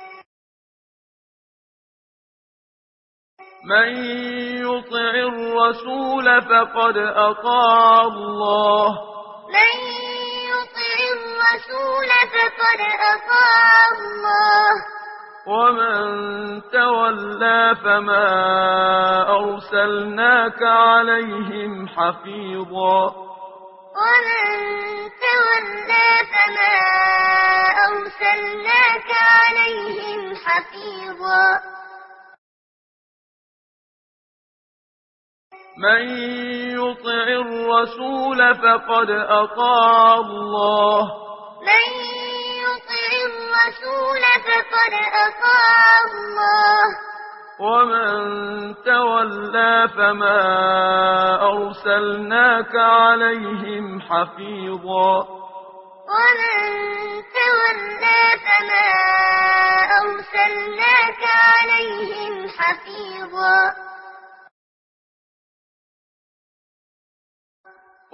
من يطع الرسول فقد أطاع الله. من يطع الرسول فقد أطاع الله. ومن تولى فما أرسلناك عليهم حفيظا ومن تولى فما أرسلناك عليهم حفيظا من يطع الرسول فقد أطاع الله من يطع الرسول فقد أطاع الله. ومن تولى فما أرسلناك عليهم حفيظا. ومن تولى فما أرسلناك عليهم حفيظا.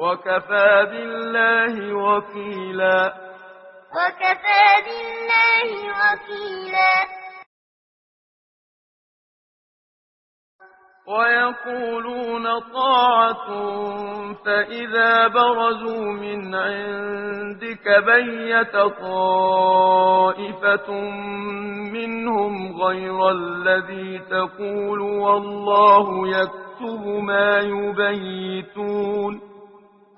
وكفى بالله وكيلا. وكفى بالله وكيلا. ويقولون طاعة فإذا برزوا من عندك بيت طائفة منهم غير الذي تقول والله يكتب ما يبيتون.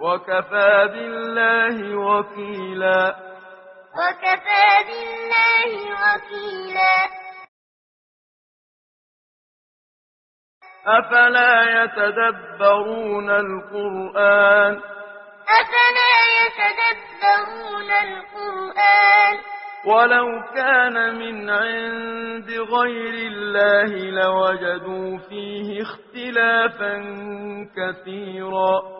وكفى بالله وكيلا. وكفى بالله وكيلا. أفلا يتدبرون القرآن؟ أفلا يتدبرون القرآن؟ ولو كان من عند غير الله لوجدوا فيه اختلافا كثيرا.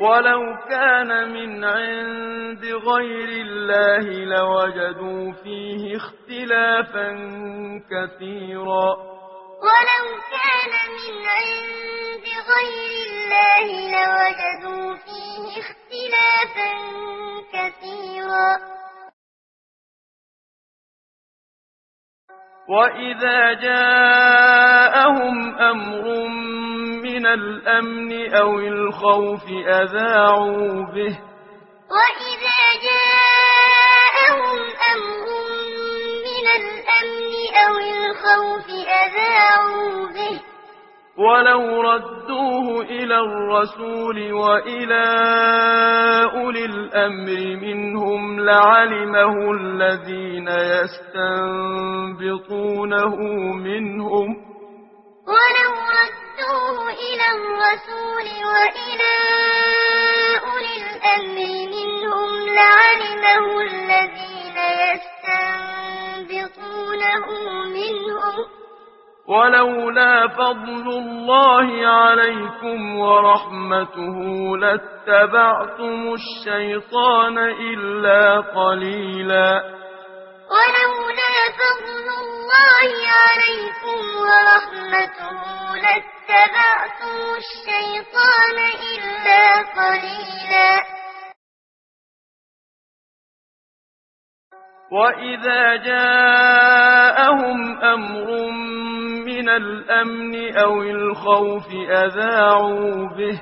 ولو كان من عند غير الله لوجدوا فيه اختلافا كثيرا. ولو كان من عند غير الله لوجدوا فيه اختلافا كثيرا. وإذا جاءهم أمر من الأمن أو الخوف أذاعوا به وإذا جاءهم أمر من الأمن أو الخوف أذاعوا به ولو ردوه إلى الرسول وإلى أولي الأمر منهم لعلمه الذين يستنبطونه منهم ولو ردوه إلى الرسول وإلى أولي الأمر منهم لعلمه الذين يستنبطونه منهم ولولا فضل الله عليكم ورحمته لاتبعتم الشيطان إلا قليلا. ولولا فضل الله عليكم ورحمته لاتبعتم الشيطان إلا قليلا. وإذا جاءهم أمر من الأمن أو الخوف أذاعوا به.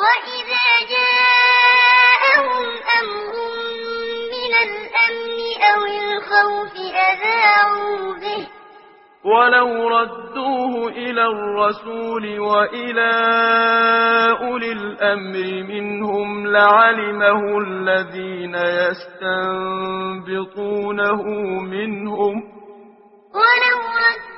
وإذا جاءهم أمر من الأمن أو الخوف أذاعوا به. ولو ردوه إلى الرسول وإلى أولي الأمر منهم لعلمه الذين يستنبطونه منهم. ولو ردوه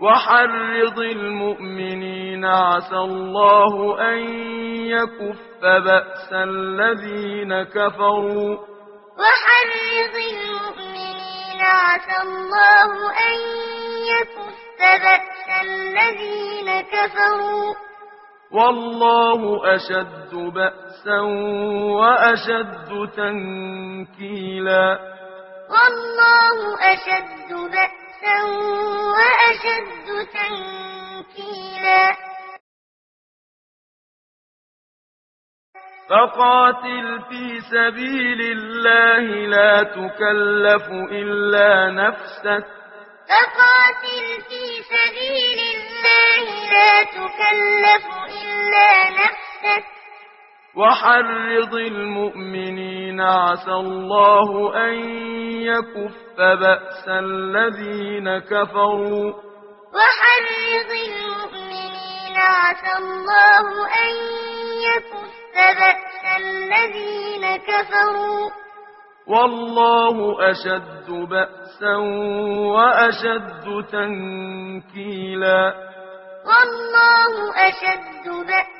وحرض المؤمنين عسى الله أن يكف بأس الذين كفروا. وحرض المؤمنين عسى الله أن يكف بأس الذين كفروا. والله أشد بأسا وأشد تنكيلا. والله أشد بأسا وأشد تنكيلا. فقاتل في سبيل الله لا تكلف إلا نفسك. فقاتل في سبيل الله لا تكلف إلا نفسك. وحرض المؤمنين عسى الله أن يكف بأس الذين كفروا. وحرض المؤمنين عسى الله أن يكف بأس الذين كفروا. والله أشد بأسا وأشد تنكيلا. والله أشد بأسا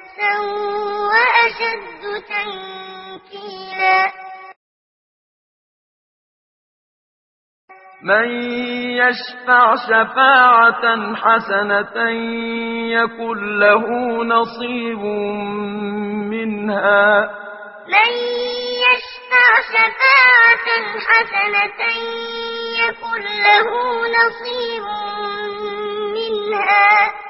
وأشد تنكيلا. من يشفع شفاعة حسنة يكن له نصيب منها. من يشفع شفاعة حسنة يكن له نصيب منها.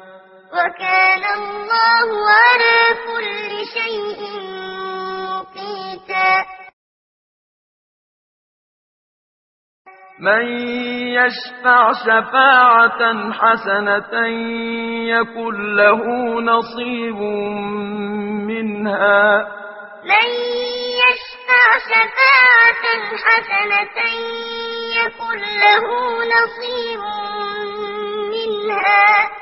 وكان الله على كل شيء مقيتا. من يشفع شفاعة حسنة يكن له نصيب منها. من يشفع شفاعة حسنة يكن له نصيب منها.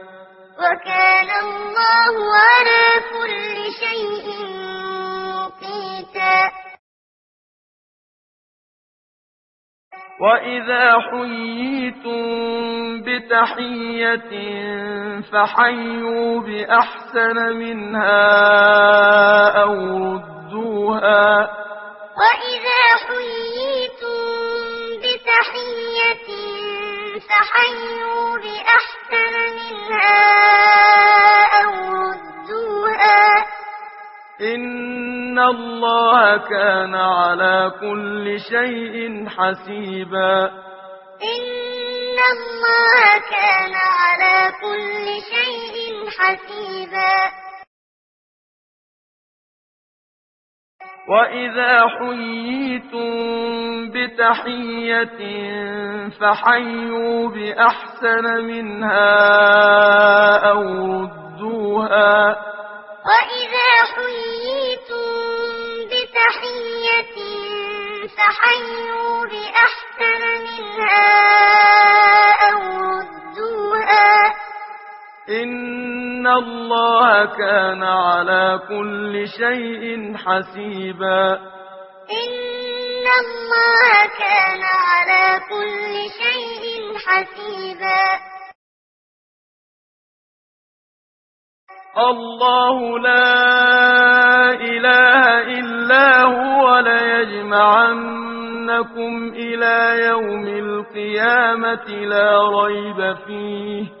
وكان الله على كل شيء مقيتا. وإذا حييتم بتحية فحيوا بأحسن منها أو ردوها. وإذا حييتم فحيوا بأحسن منها أو ردوها. إن الله كان على كل شيء حسيبا. إن الله كان على كل شيء حسيبا. وإذا حييتم بتحية فحيوا بأحسن منها أو ردوها وإذا حييتم بتحية فحيوا بأحسن منها أو ردوها إن الله كان على كل شيء حسيبا إن الله كان على كل شيء حسيبا الله لا إله إلا هو ليجمعنكم إلى يوم القيامة لا ريب فيه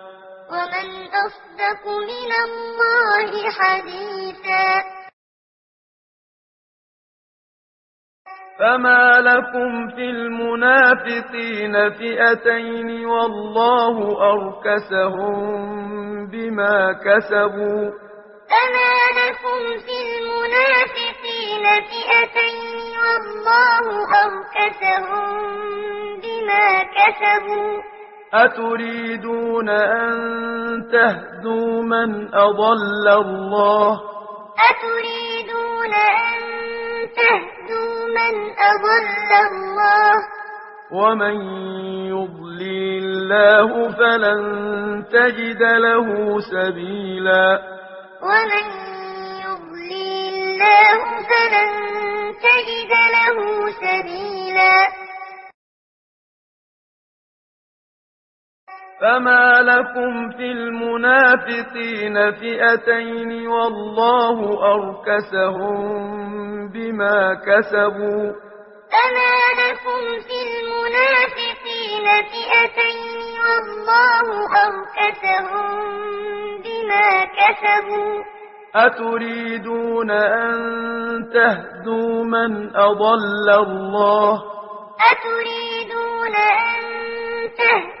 ومن أصدق من الله حديثا. فما لكم في المنافقين فئتين والله أركسهم بما كسبوا. فما لكم في المنافقين فئتين والله أركسهم بما كسبوا. أتريدون أن تهدوا من أضل الله؟ أتريدون أن تهدوا من أضل الله؟ ومن يضلل الله فلن تجد له سبيلا. ومن يضلل الله فلن تجد له سبيلا. فما لكم في المنافقين فئتين والله أركسهم بما كسبوا. فما لكم في المنافقين فئتين والله أركسهم بما كسبوا. أتريدون أن تهدوا من أضل الله؟ أتريدون أن تهدوا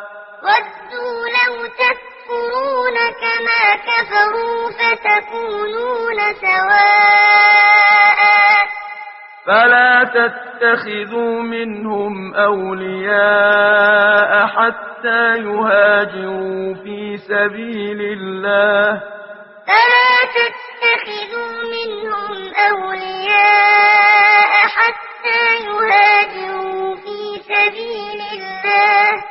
كفروا فتكونون سواء. فلا تتخذوا منهم أولياء حتى يهاجروا في سبيل الله. فلا تتخذوا منهم أولياء حتى يهاجروا في سبيل الله.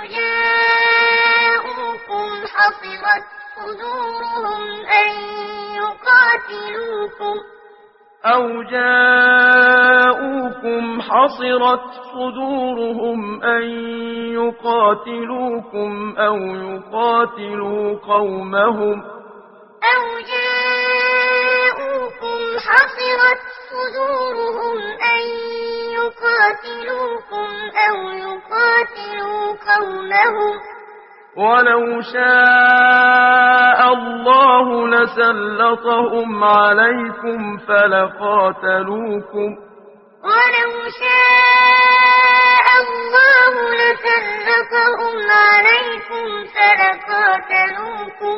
جاءوكم حصرت صدورهم أن يقاتلوكم. أو جاءوكم حصرت صدورهم أن يقاتلوكم أو يقاتلوا قومهم. أو جاءوكم حصرت صدورهم أن يقاتلوكم أو يقاتلوا قومهم. ولو شاء الله لسلطهم عليكم فلقاتلوكم. ولو شاء الله لسلطهم عليكم فلقاتلوكم.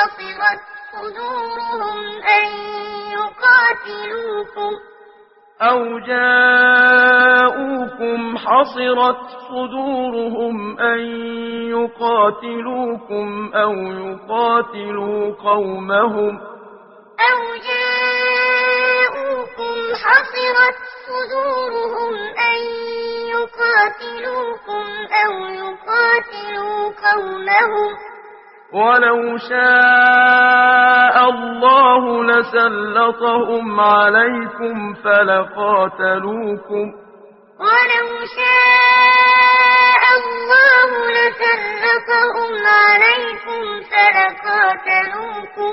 حصرت صدورهم أن يقاتلوكم أو جاءوكم حصرت صدورهم أن يقاتلوكم أو يقاتلوا قومهم أو جاءوكم حصرت صدورهم أن يقاتلوكم أو يقاتلوا قومهم ولو شاء الله لسلطهم عليكم فلقاتلوكم. ولو شاء الله لسلطهم عليكم فلقاتلوكم.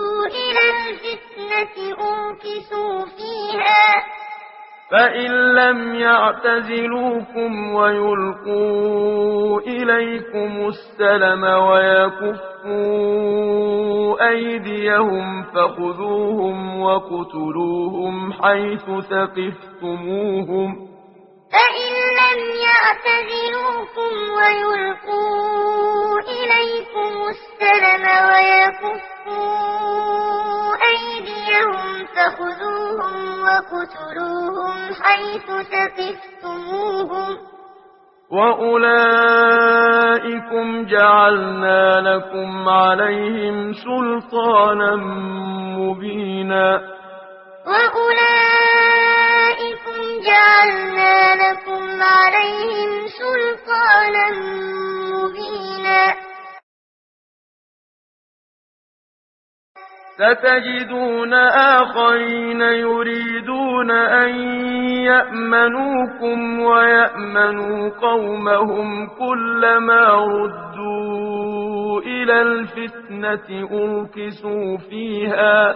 إلى الفتنة أركسوا فيها. فإن لم يعتزلوكم ويلقوا إليكم السلم ويكفوا أيديهم فخذوهم وقتلوهم حيث ثقفتموهم. فإن لم يعتزلوكم ويلقوا إليكم السلم ويكفوا أيديهم فخذوهم وقتلوهم حيث ثقفتموهم وأولئكم جعلنا لكم عليهم سلطانا مبينا وأولئكم جعلنا لكم عليهم سلطانا مبينا. ستجدون آخرين يريدون أن يأمنوكم ويأمنوا قومهم كلما ردوا إلى الفتنة أركسوا فيها.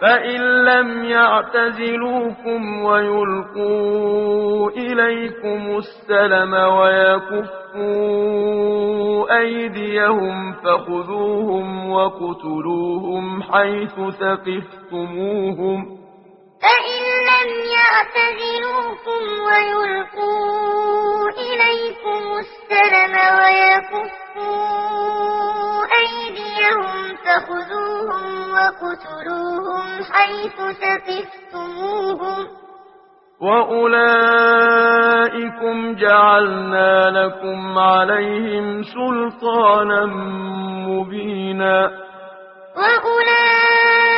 فإن لم يعتزلوكم ويلقوا إليكم السلم ويكفوا أيديهم فخذوهم وقتلوهم حيث ثقفتموهم فإن لم يعتزلوكم ويلقوا إليكم السلم ويكفوا أيديهم فخذوهم وقتلوهم حيث ثقفتموهم وأولئكم جعلنا لكم عليهم سلطانا مبينا وأولئكم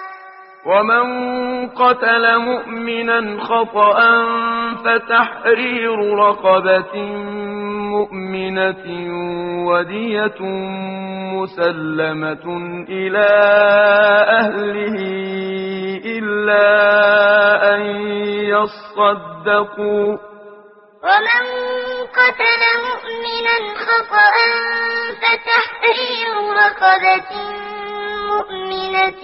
ومن قتل مؤمنا خطأ فتحرير رقبة مؤمنة ودية مسلمة إلى أهله إلا أن يصدقوا ومن قتل مؤمنا خطأ فتحرير رقبة مؤمنة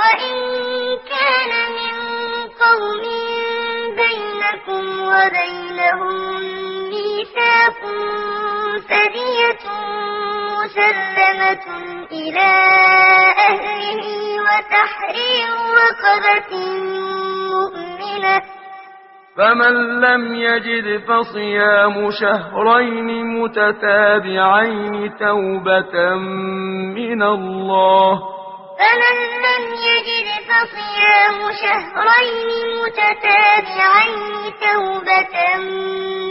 وإن كان من قوم بينكم وبينهم ميثاق فدية مسلمة إلى أهله مؤمنة. فمن لم يجد فصيام شهرين متتابعين توبة من الله فمن لم يجد فصيام شهرين متتابعين توبة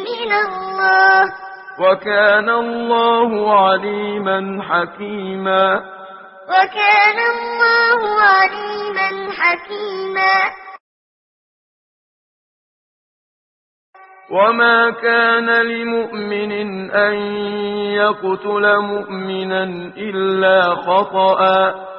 من الله. وكان الله عليما حكيما. وكان الله عليما حكيما. وما كان لمؤمن أن يقتل مؤمنا إلا خطأ.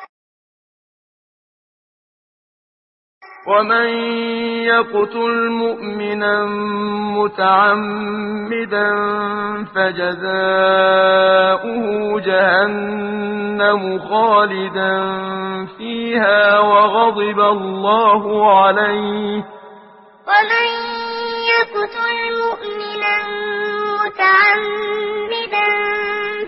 ومن يقتل مؤمنا متعمدا فجزاؤه جهنم خالدا فيها وغضب الله عليه ومن يقتل مؤمنا متعمدا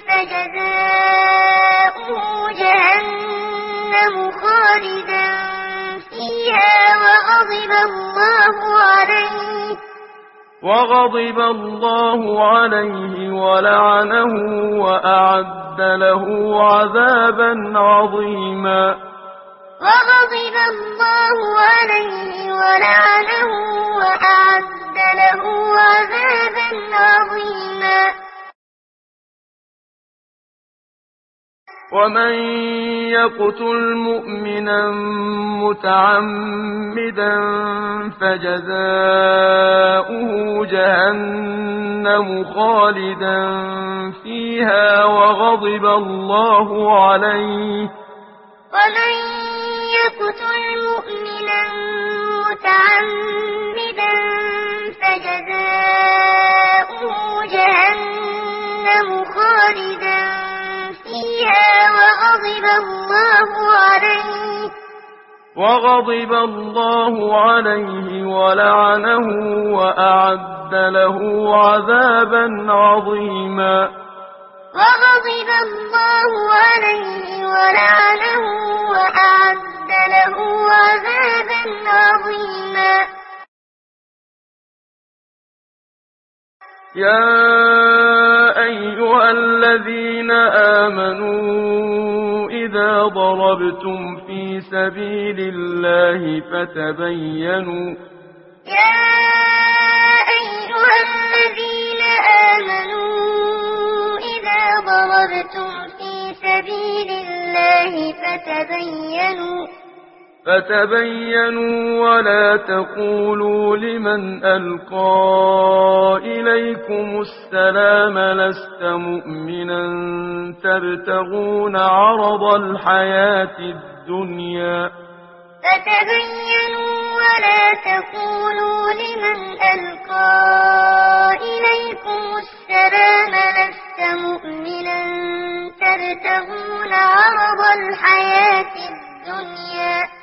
فجزاؤه جهنم خالدا فيها وغضب الله عليه. وغضب الله عليه ولعنه وأعد له عذابا عظيما. وغضب الله عليه ولعنه وأعد له عذابا عظيما. ومن يقتل مؤمنا متعمدا فجزاؤه جهنم خالدا فيها وغضب الله عليه. ومن يقتل مؤمنا متعمدا فجزاؤه جهنم خالدا فيها وغضب الله عليه. وغضب الله عليه ولعنه وأعد له عذابا عظيما. وغضب الله عليه ولعنه وأعد له عذابا عظيما. يا أيها الذين آمنوا إذا ضربتم في سبيل الله فتبينوا يا أيها الذين آمنوا إذا ضربتم في سبيل الله فتبينوا فتبينوا ولا تقولوا لمن ألقى إليكم السلام لست مؤمنا تبتغون عرض الحياة الدنيا. فتبينوا ولا تقولوا لمن ألقى إليكم السلام لست مؤمنا تبتغون عرض الحياة الدنيا.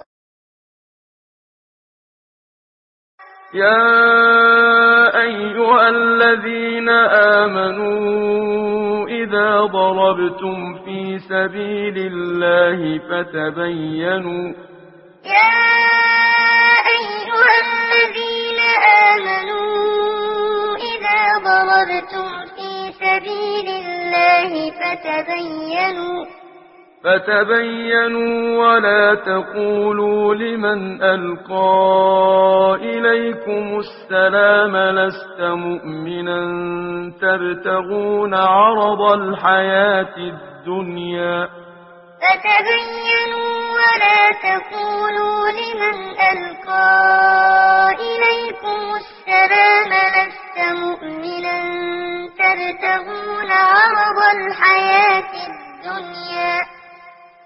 يا أيها الذين آمنوا إذا ضربتم في سبيل الله فتبينوا يا أيها الذين آمنوا إذا ضربتم في سبيل الله فتبينوا فتبينوا ولا تقولوا لمن ألقى إليكم السلام لست مؤمنا تبتغون عرض الحياة الدنيا فتبينوا ولا تقولوا لمن ألقى إليكم السلام لست مؤمنا تبتغون عرض الحياة الدنيا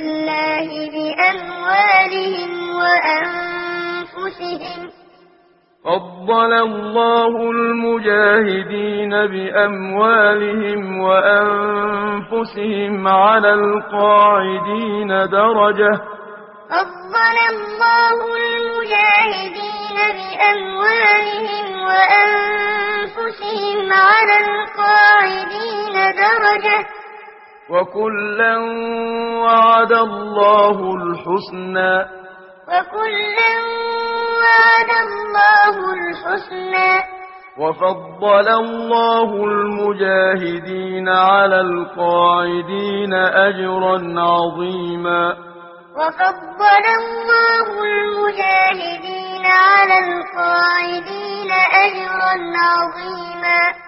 الله بأموالهم وأنفسهم. أنفسهم فضل الله المجاهدين بأموالهم وأنفسهم على القاعدين درجة. فضل الله المجاهدين بأموالهم وأنفسهم على القاعدين درجة. وكلا وعد الله الحسنى. وكلا وعد الله الحسنى. وفضل الله المجاهدين على القاعدين أجرا عظيما. وفضل الله المجاهدين على القاعدين أجرا عظيما.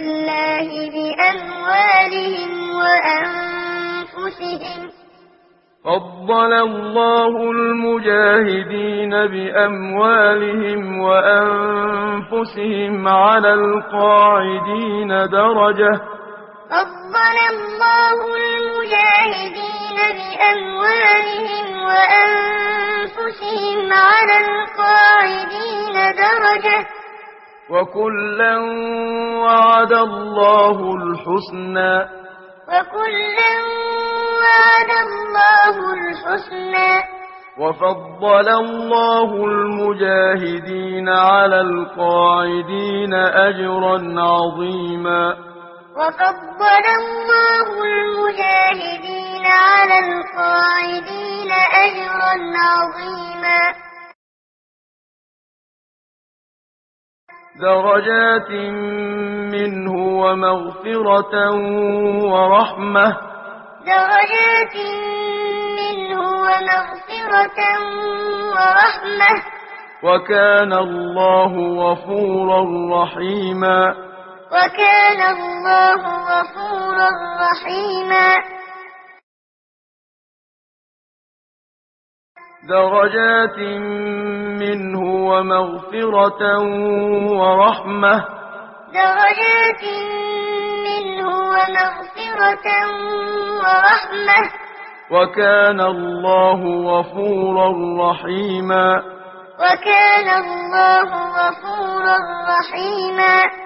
الله بأموالهم وأنفسهم. أنفسهم فضل الله المجاهدين بأموالهم وأنفسهم على القاعدين درجة. فضل الله المجاهدين بأموالهم وأنفسهم على القاعدين درجة. وكلا وعد الله الحسنى. وكلا وعد الله الحسنى. وفضل الله المجاهدين على القاعدين أجرا عظيما. وفضل الله المجاهدين على القاعدين أجرا عظيما. درجات منه ومغفرة ورحمة. درجات منه ومغفرة ورحمة. وكان الله غفورا رحيما. وكان الله غفورا رحيما. درجات منه ومغفرة ورحمة. درجات منه ومغفرة ورحمة. وكان الله غفورا رحيما. وكان الله غفورا رحيما.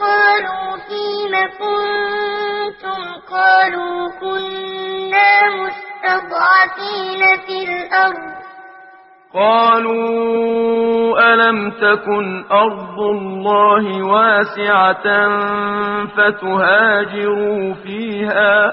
قالوا فيم كنتم؟ قالوا كنا مستضعفين في الأرض. قالوا ألم تكن أرض الله واسعة فتهاجروا فيها؟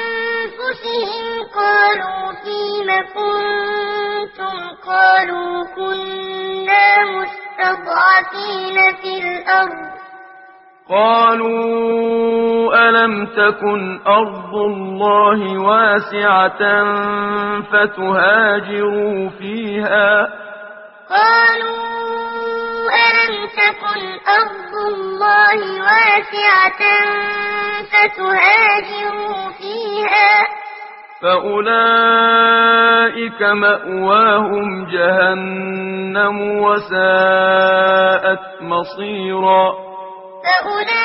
قالوا فيم كنتم؟ قالوا كنا مستضعفين في الأرض. قالوا ألم تكن أرض الله واسعة فتهاجروا فيها؟ قالوا ألم تكن أرض الله واسعة فتهاجروا فيها؟ فأولئك مأواهم جهنم وساءت مصيرا فأولئك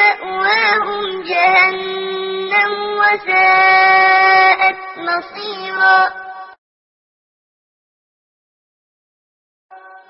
مأواهم جهنم وساءت مصيرا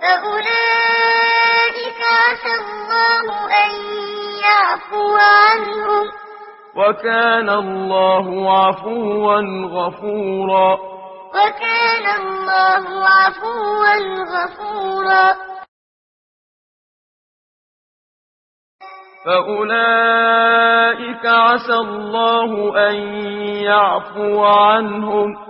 فأولئك عسى الله أن يعفو عنهم. وكان الله عفوا غفورا. وكان الله عفوا غفورا. فأولئك عسى الله أن يعفو عنهم.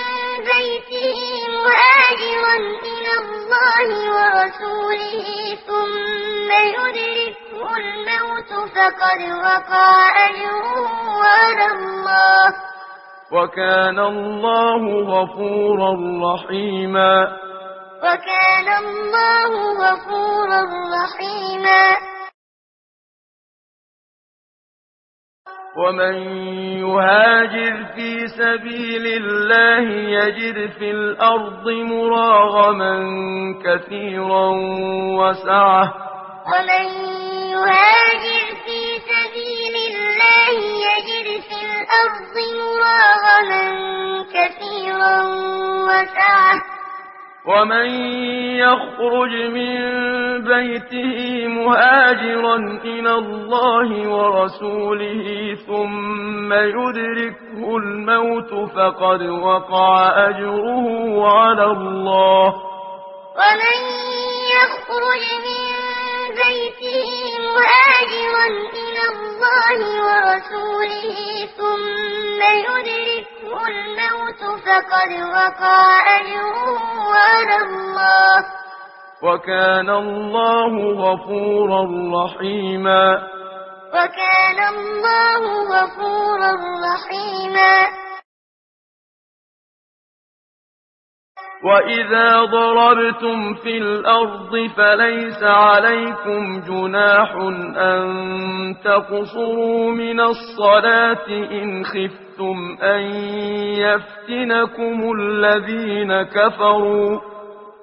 بيته مهاجرا إلى الله ورسوله ثم يدركه الموت فقد وقع أجره على الله. وكان الله غفورا رحيما. وكان الله غفورا رحيما. ومن يهاجر في سبيل الله يجد في الأرض مراغما كثيرا وسعة. ومن يهاجر في سبيل الله يجد في الأرض مراغما كثيرا وسعة. ومن يخرج من بيته مهاجرا إلى الله ورسوله ثم يدركه الموت فقد وقع أجره على الله. ومن يخرج من بيته مهاجرا إلى الله ورسوله ثم يدركه الموت فقد وقع أجره على الله. وكان الله غفورا رحيما. وكان الله غفورا رحيما. وإذا ضربتم في الأرض فليس عليكم جناح أن تقصروا من الصلاة إن خفتم أن يفتنكم الذين كفروا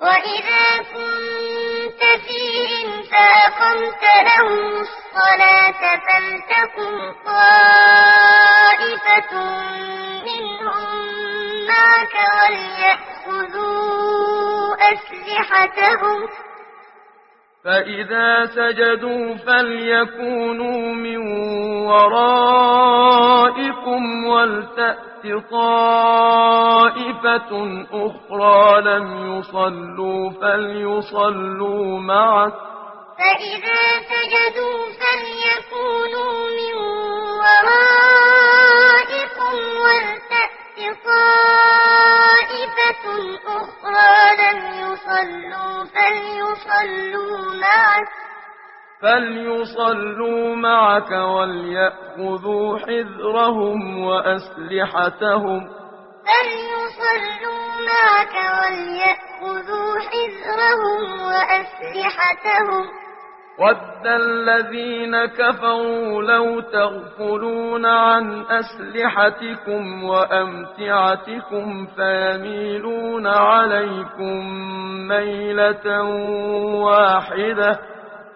وإذا كنت فيهم فأقمت لهم الصلاة فلتقم طائفة منهم معك وليأخذوا أسلحتهم فإذا سجدوا فليكونوا من ورائكم ولتأت طائفة أخرى لم يصلوا فليصلوا معك. فإذا سجدوا فليصلوا معك وليأخذوا حذرهم وأسلحتهم. فليصلوا معك وليأخذوا حذرهم وأسلحتهم. ود الذين كفروا لو تغفلون عن أسلحتكم وأمتعتكم فيميلون عليكم ميلة واحدة.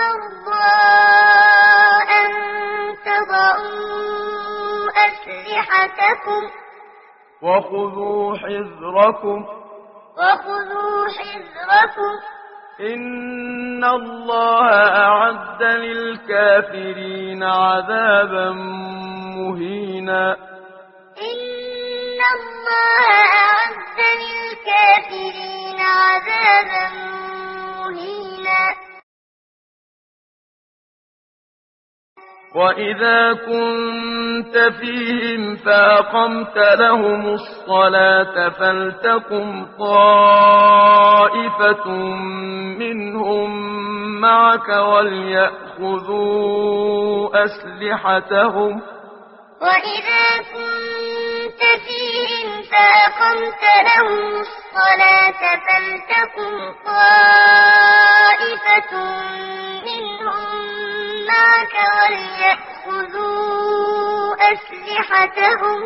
مرضى تضعوا أسلحتكم وخذوا حذركم وخذوا حذركم إن الله أعد للكافرين عذابا مهينا إن الله أعد للكافرين عذابا مهينا وإذا كنت فيهم فأقمت لهم الصلاة فلتقم طائفة منهم معك وليأخذوا أسلحتهم وإذا كنت فيهم فأقمت لهم الصلاة فلتقم طائفة منهم معك وليأخذوا أسلحتهم.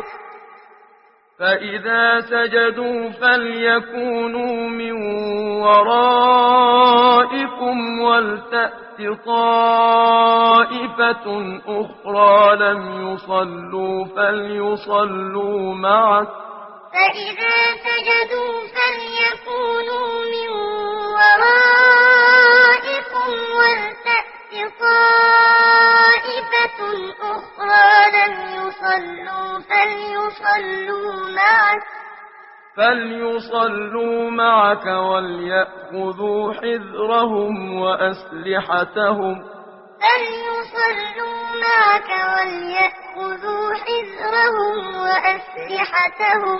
فإذا سجدوا فليكونوا من ورائكم ولتأت طائفة أخرى لم يصلوا فليصلوا معك. فإذا سجدوا فليكونوا من ورائكم ولتأت طائفة أخرى لم يصلوا فليصلوا معك. فليصلوا معك وليأخذوا حذرهم وأسلحتهم. فليصلوا معك وليأخذوا حذرهم وأسلحتهم.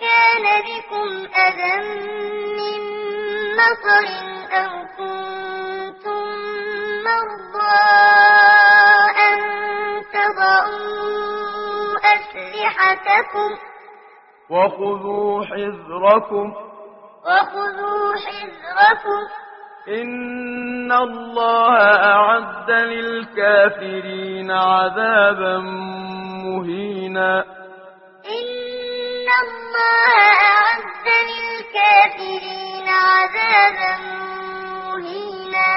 كان بكم أذى من مطر أو كنتم مرضى أسلحتكم وخذوا حذركم. وخذوا حذركم. إن الله أعد للكافرين عذابا مهينا. إن الله أعد للكافرين عذابا مهينا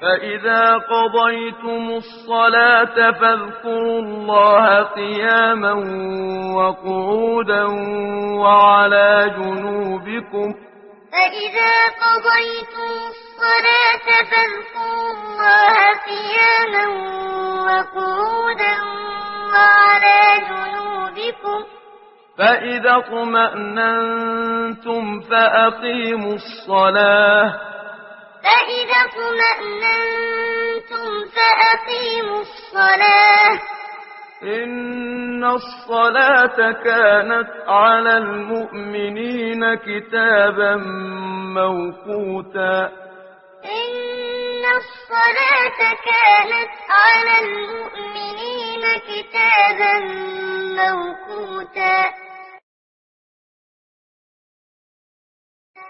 فإذا قضيتم الصلاة فاذكروا الله قياما وقعودا وعلى جنوبكم فإذا قضيتم الصلاة فاذكروا الله قياما وقعودا وعلى جنوبكم. فإذا اطمأننتم فأقيموا الصلاة. فإذا اطمأننتم فأقيموا الصلاة. إن الصلاة كانت على المؤمنين كتابا موقوتا. إن الصلاة كانت على المؤمنين كتابا موقوتا.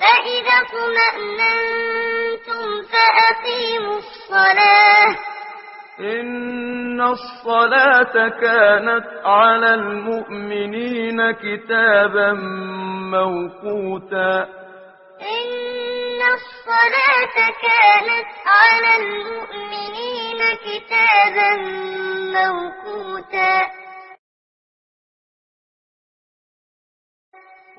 فإذا اطمأننتم فأقيموا الصلاة. إن الصلاة كانت على المؤمنين كتابا موقوتا. إن الصلاة كانت على المؤمنين كتابا موقوتا.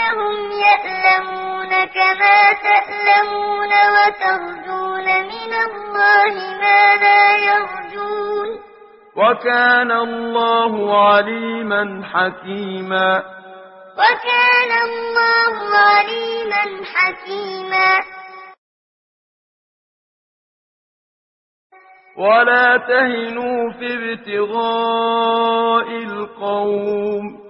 إنهم يألمون كما تألمون وترجون من الله ما لا يرجون. وكان الله عليما حكيما. وكان الله عليما حكيما. ولا تهنوا في ابتغاء القوم.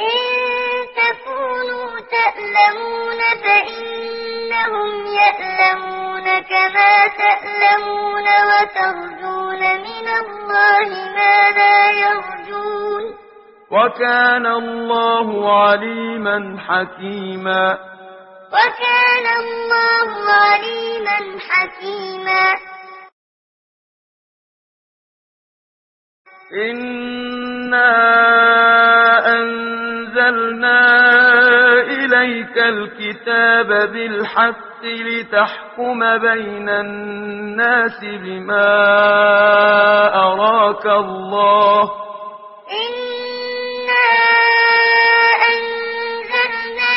إن تكونوا تألمون فإنهم يألمون كما تألمون وترجون من الله ما لا يرجون. وكان الله عليما حكيما. وكان الله عليما حكيما. إنا أنزلنا إليك الكتاب بالحق لتحكم بين الناس بما أراك الله إنا أنزلنا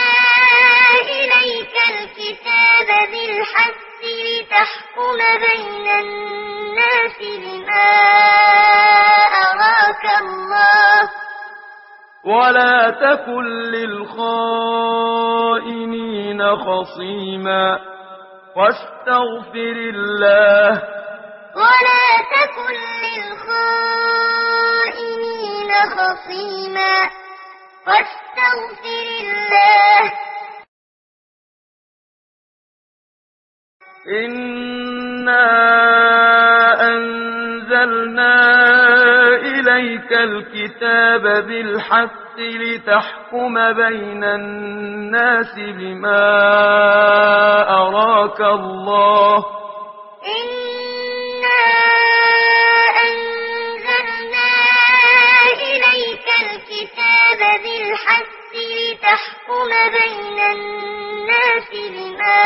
إليك الكتاب بالحق لتحكم بين الناس بما أراك الله ولا تكن للخائنين خصيما واستغفر الله ولا تكن للخائنين خصيما واستغفر الله إنا أنزلنا إليك الكتاب بالحق لتحكم بين الناس بما أراك الله. إنا أنزلنا إليك الكتاب بالحق لتحكم بين الناس بما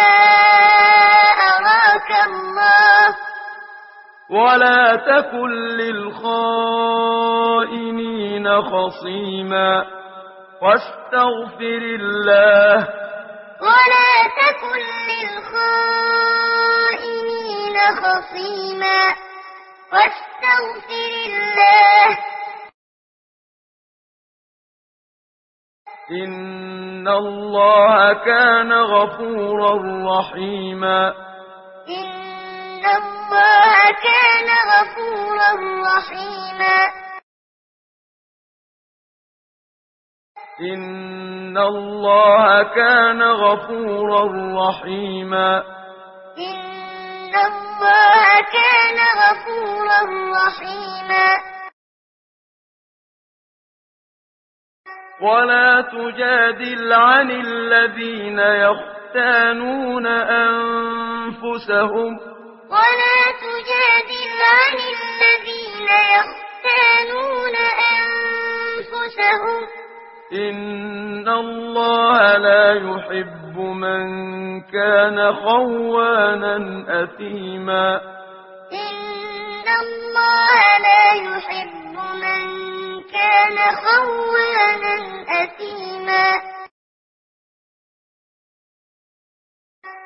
أراك الله. ولا تكن للخائنين خصيما واستغفر الله ولا تكن للخائنين خصيما واستغفر الله إن الله كان غفورا رحيما إن الله كان غفورا رحيما. إن الله كان غفورا رحيما. إن الله كان غفورا رحيما. ولا تجادل عن الذين يختانون أنفسهم. ولا تجادل عن الذين يختانون أنفسهم. إن الله لا يحب من كان خوانا أثيما. إن الله لا يحب من كان خوانا أثيما.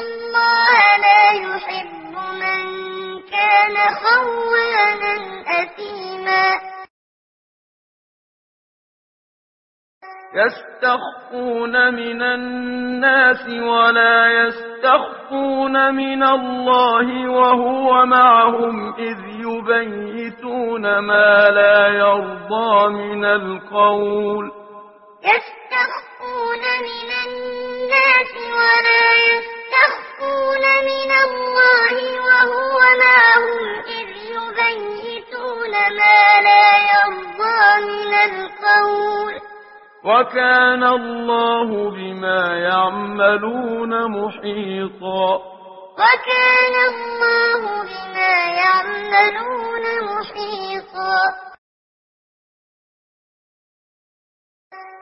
الله لا يحب من كان خوانا أثيما. يستخفون من الناس ولا يستخفون من الله وهو معهم إذ يبيتون ما لا يرضى من القول. يستخفون من الناس ولا يستخفون من الله وهو معهم إذ يبيتون ما لا يرضى من القول. وكان الله بما يعملون محيطا. وكان الله بما يعملون محيطا.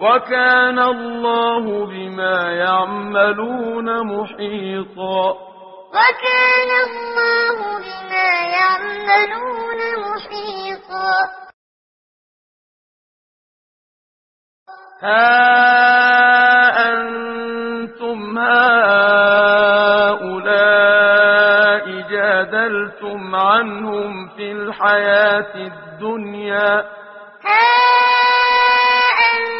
وكان الله بما يعملون محيطا. وكان الله بما يعملون محيطا. ها أنتم هؤلاء جادلتم عنهم في الحياة الدنيا. ها أنتم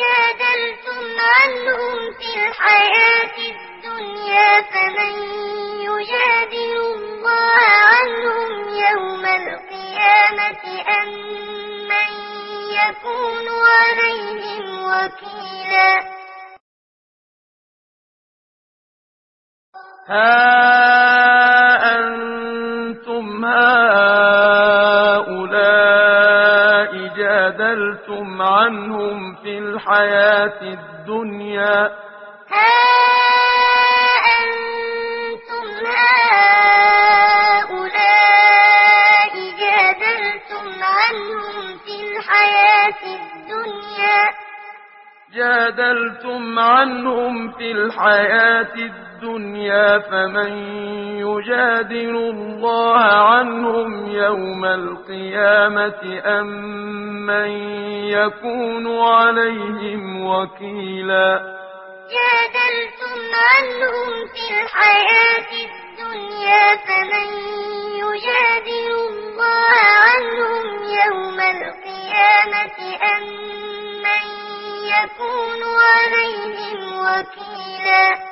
جادلتم عنهم في الحياة الدنيا فمن يجادل الله عنهم يوم القيامة أم من يكون عليهم وكيلا ها أنتم هؤلاء جادلتم عنهم في الحياة الدنيا. ها أنتم هؤلاء جادلتم عنهم في الحياة الدنيا. جادلتم عنهم في الحياة الدنيا فمن يجادل الله عنهم يوم القيامة أم من يكون عليهم وكيلا جادلتم عنهم في الحياة الدنيا فمن يجادل الله عنهم يوم القيامة أم من يكون عليهم وكيلا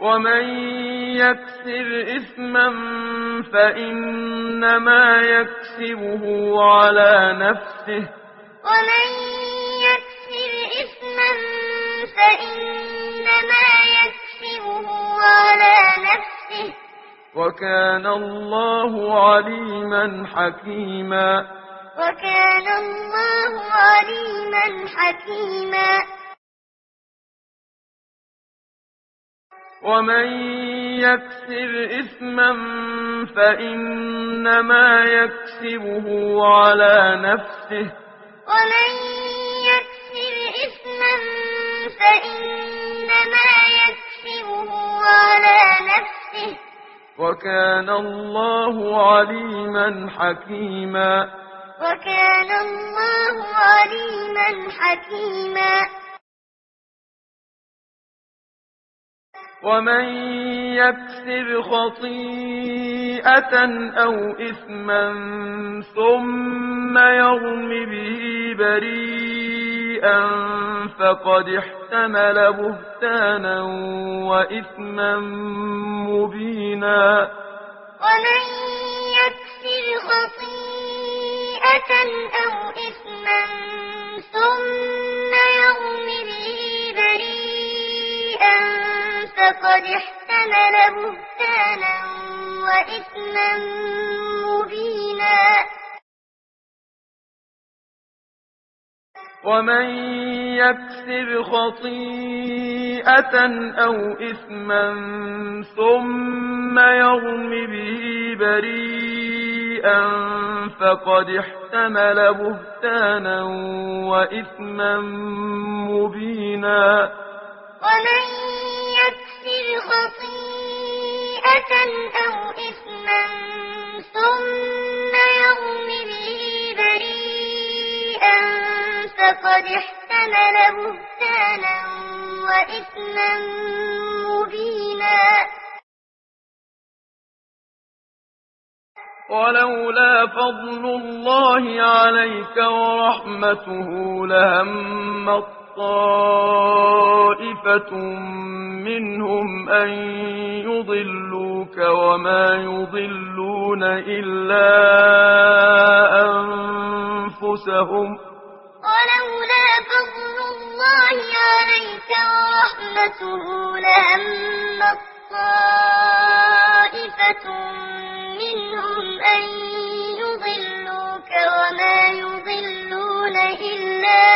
ومن يكسر إثما فإنما يكسبه على نفسه ومن يكسر إثما فإنما يكسبه على نفسه وكان الله عليما حكيما وكان الله عليما حكيما ومن يكسر إثما فإنما يكسبه على نفسه ومن يكسر إثما فإنما يكسبه على نفسه وكان الله عليما حكيما وكان الله عليما حكيما ومن يكسب خطيئة أو إثما ثم يرم به بريئا فقد احتمل بهتانا وإثما مبينا. ومن يكسب خطيئة أو إثما ثم يرم به بريئا فقد احتمل بهتانا وإثما مبينا. ومن يكسب خطيئة أو إثما ثم يرم به بريئا فقد احتمل بهتانا وإثما مبينا. ومن خطيئة أو إثما ثم يرم به بريئا فقد احتمل بهتانا وإثما مبينا. ولولا فضل الله عليك ورحمته لهم طائفة منهم أن يضلوك وما يضلون إلا أنفسهم ولولا فضل الله عليك ورحمته لهم طائفة منهم أن يضلوك وما يضلون إلا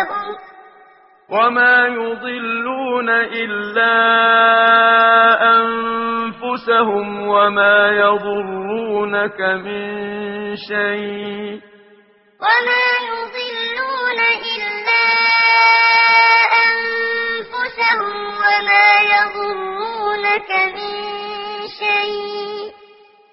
أنفسهم وما يضلون إلا أنفسهم وما يضرونك من شيء. وما يضلون إلا أنفسهم وما يضرونك من شيء.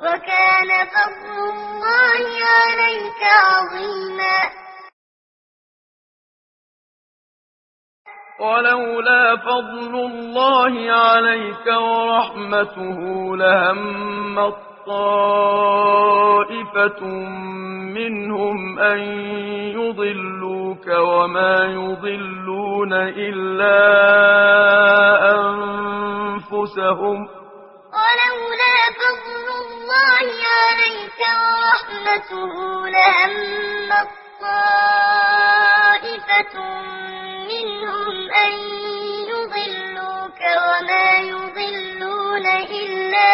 وكان فضل الله عليك عظيما. ولولا فضل الله عليك ورحمته لهم طائفة منهم أن يضلوك وما يضلون إلا أنفسهم. ولولا فضل الله عليك ورحمته لهم طائفة منهم أن يضلوك وما يضلون إلا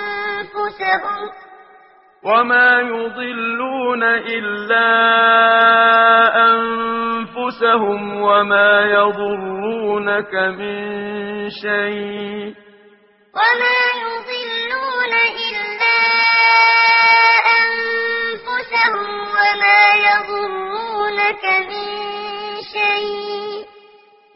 أنفسهم وما يضلون إلا أنفسهم وما يضرونك من شيء. وما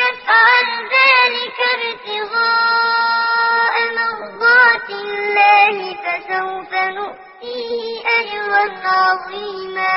يفعل ذلك ابتغاء مرضات الله فسوف نؤتيه أجرا عظيما.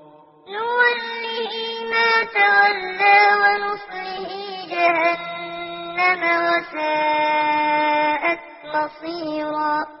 نوله ما تولى ونصله جهنم وساءت مصيرا.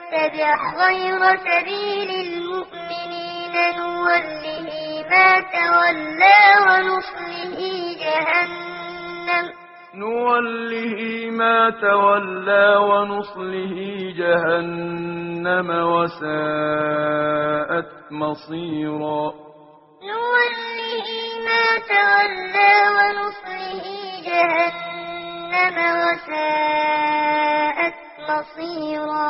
غير سبيل المؤمنين نوله ما تولى ونصله جهنم نوله ما تولى ونصله جهنم وساءت مصيرا نوله ما تولى ونصله جهنم وساءت مصيرا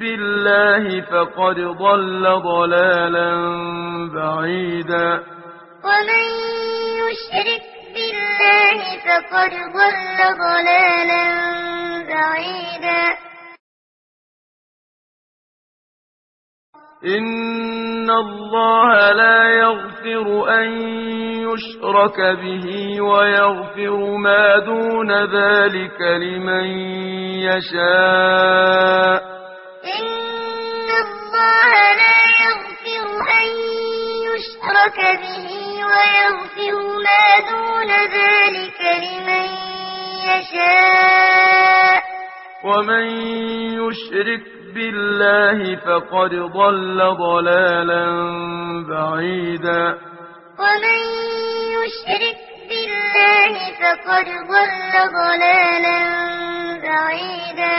بالله فقد ضل ضلالا بعيدا. ومن يشرك بالله فقد ضل ضلالا بعيدا. إن الله لا يغفر أن يشرك به ويغفر ما دون ذلك لمن يشاء. إن الله لا يغفر أن يشرك به ويغفر ما دون ذلك لمن يشاء ومن يشرك بالله فقد ضل ضلالا بعيدا ومن يشرك بالله فقد ضل ضلالا بعيدا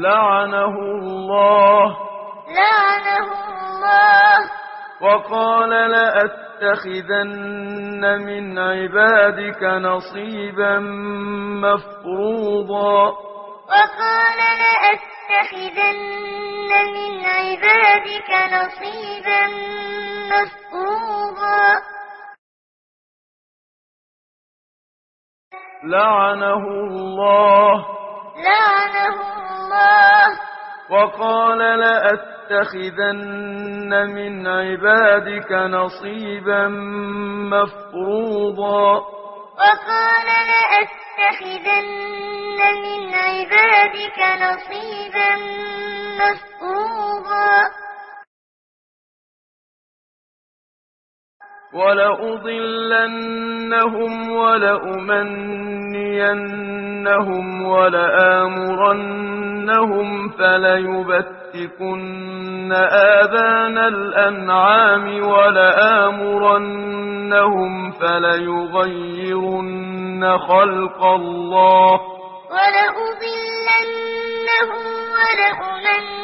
لعنه الله. لعنه الله. وقال لأتخذن من عبادك نصيبا مفروضا. وقال لأتخذن من عبادك نصيبا مفروضا. لعنه الله. لعنه الله وقال لأتخذن من عبادك نصيبا مفروضا. وقال لأتخذن من عبادك نصيبا مفروضا. ولأضلنهم ولأمنينهم ولآمرنهم فليبتكن آذان الأنعام ولآمرنهم فليغيرن خلق الله ولأضلنهم ولأمنينهم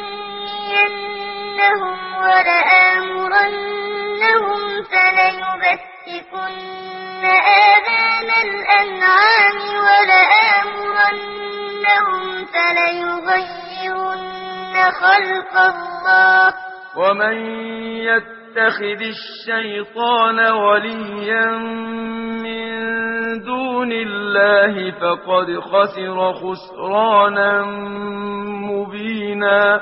ولآمرنهم فليبتكن آذان الأنعام ولآمرنهم فليغيرن خلق الله ومن يتخذ الشيطان وليا من دون الله فقد خسر خسرانا مبينا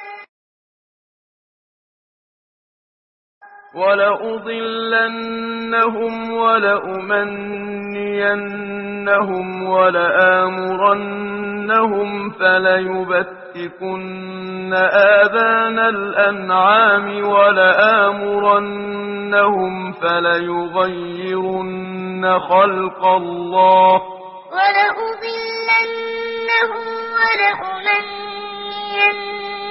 ولأضلنهم ولأمنينهم ولآمرنهم فليبتكن آذان الأنعام ولآمرنهم فليغيرن خلق الله ولأضلنهم ولأمنينهم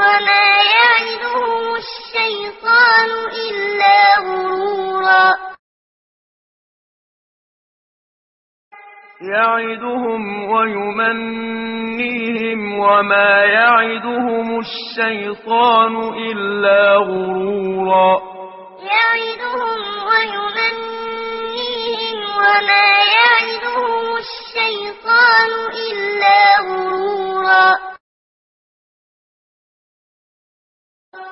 وما يعدهم الشيطان إلا غرورا. يعدهم ويمنيهم وما يعدهم الشيطان إلا غرورا. يعدهم ويمنيهم وما يعدهم الشيطان إلا غرورا.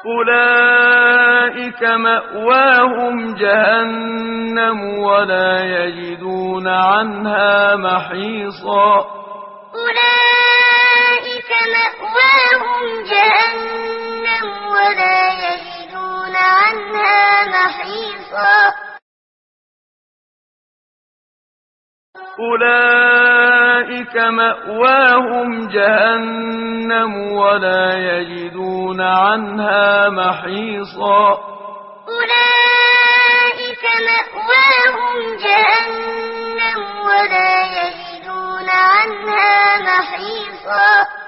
أولئك مأواهم جهنم ولا يجدون عنها محيصا أولئك مأواهم جهنم ولا يجدون عنها محيصا أولئك مأواهم جهنم ولا يجدون عنها محيصا أولئك مأواهم جهنم ولا يجدون عنها محيصا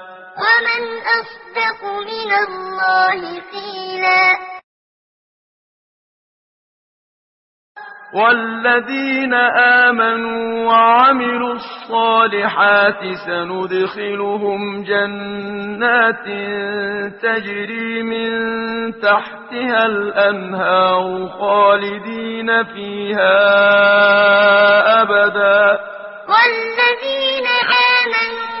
ومن أصدق من الله قيلا. والذين آمنوا وعملوا الصالحات سندخلهم جنات تجري من تحتها الأنهار خالدين فيها أبدا. والذين آمنوا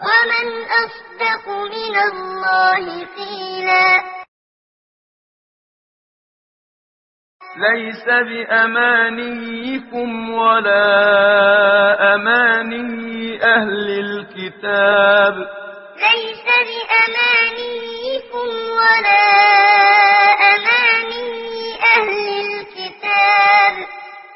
ومن أصدق من الله قيلا. ليس بأمانيكم ولا أماني أهل الكتاب. ليس بأمانيكم ولا أماني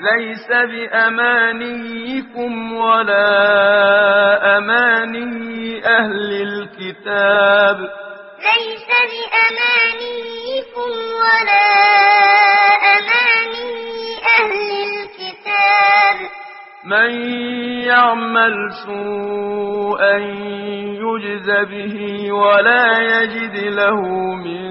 ليس بأمانيكم ولا أماني أهل الكتاب. ليس بأمانيكم ولا أماني أهل الكتاب. من يعمل سوءا يجز به ولا يجد له من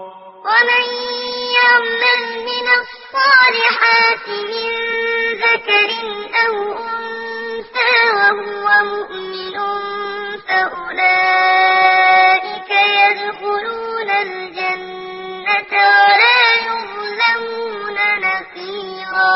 ومن يعمل من الصالحات من ذكر أو أنثى وهو مؤمن فأولئك يدخلون الجنة ولا يظلمون نقيرا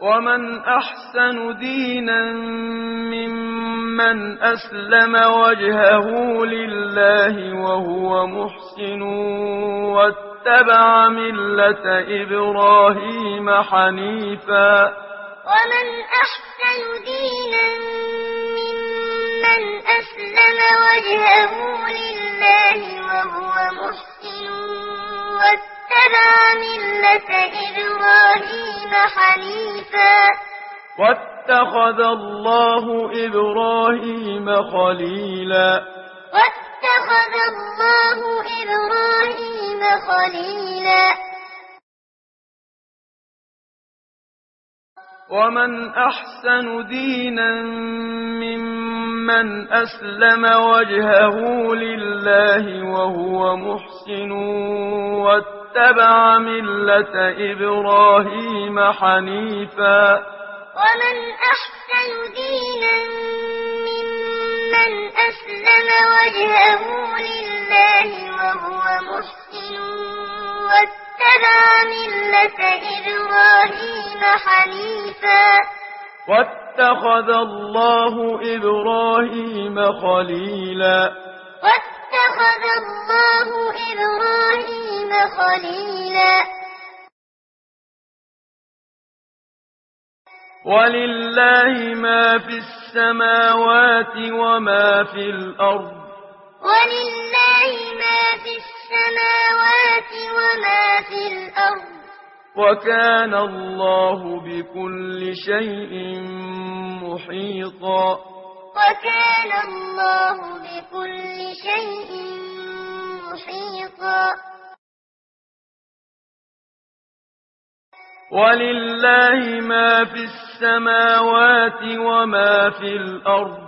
ومن أحسن دينا ممن أسلم وجهه لله وهو محسن واتبع ملة إبراهيم حنيفا ومن أحسن دينا ممن أسلم وجهه لله وهو محسن واتبع ملة إبراهيم حنيفا. واتخذ الله إبراهيم خليلا. واتخذ الله إبراهيم خليلا. ومن أحسن دينا ممن أسلم وجهه لله وهو محسن واتبع ملة إبراهيم حنيفا ومن أحسن دينا ممن أسلم وجهه لله وهو محسن واتبع ملة إبراهيم حنيفا. واتخذ الله إبراهيم خليلا. واتخذ الله إبراهيم خليلا. ولله ما في السماوات وما في الأرض. ولله ما في السماوات وما في الأرض. وكان الله بكل شيء محيطا. وكان الله بكل شيء محيطا. ولله ما في السماوات وما في الأرض.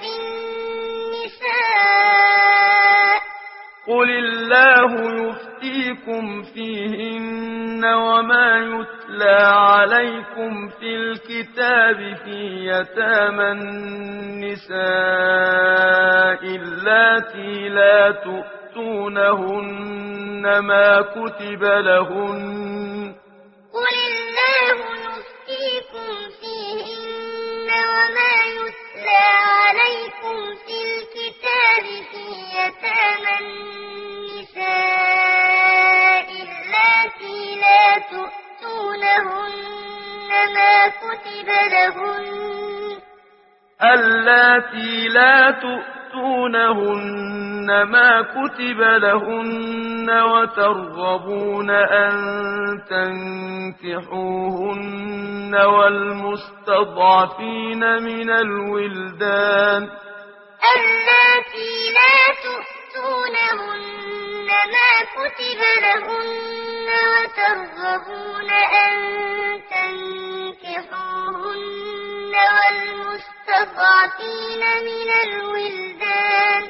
في النساء. قل الله يفتيكم فيهن وما يتلى عليكم في الكتاب في يتامى النساء اللاتي لا تؤتونهن ما كتب لهن. قل الله يفتيكم فيهن وما يتلى عليكم في الكتاب في يتامى النساء اللاتي لا تؤتونهن ما كتب لهن اللاتي لا تؤتونهن ما كتب لهن وترغبون أن تنكحوهن والمستضعفين من الولدان اللاتي لا تؤتونهن ما كتب لهن وترغبون أن تنكحوهن والمستضعفين من الولدان.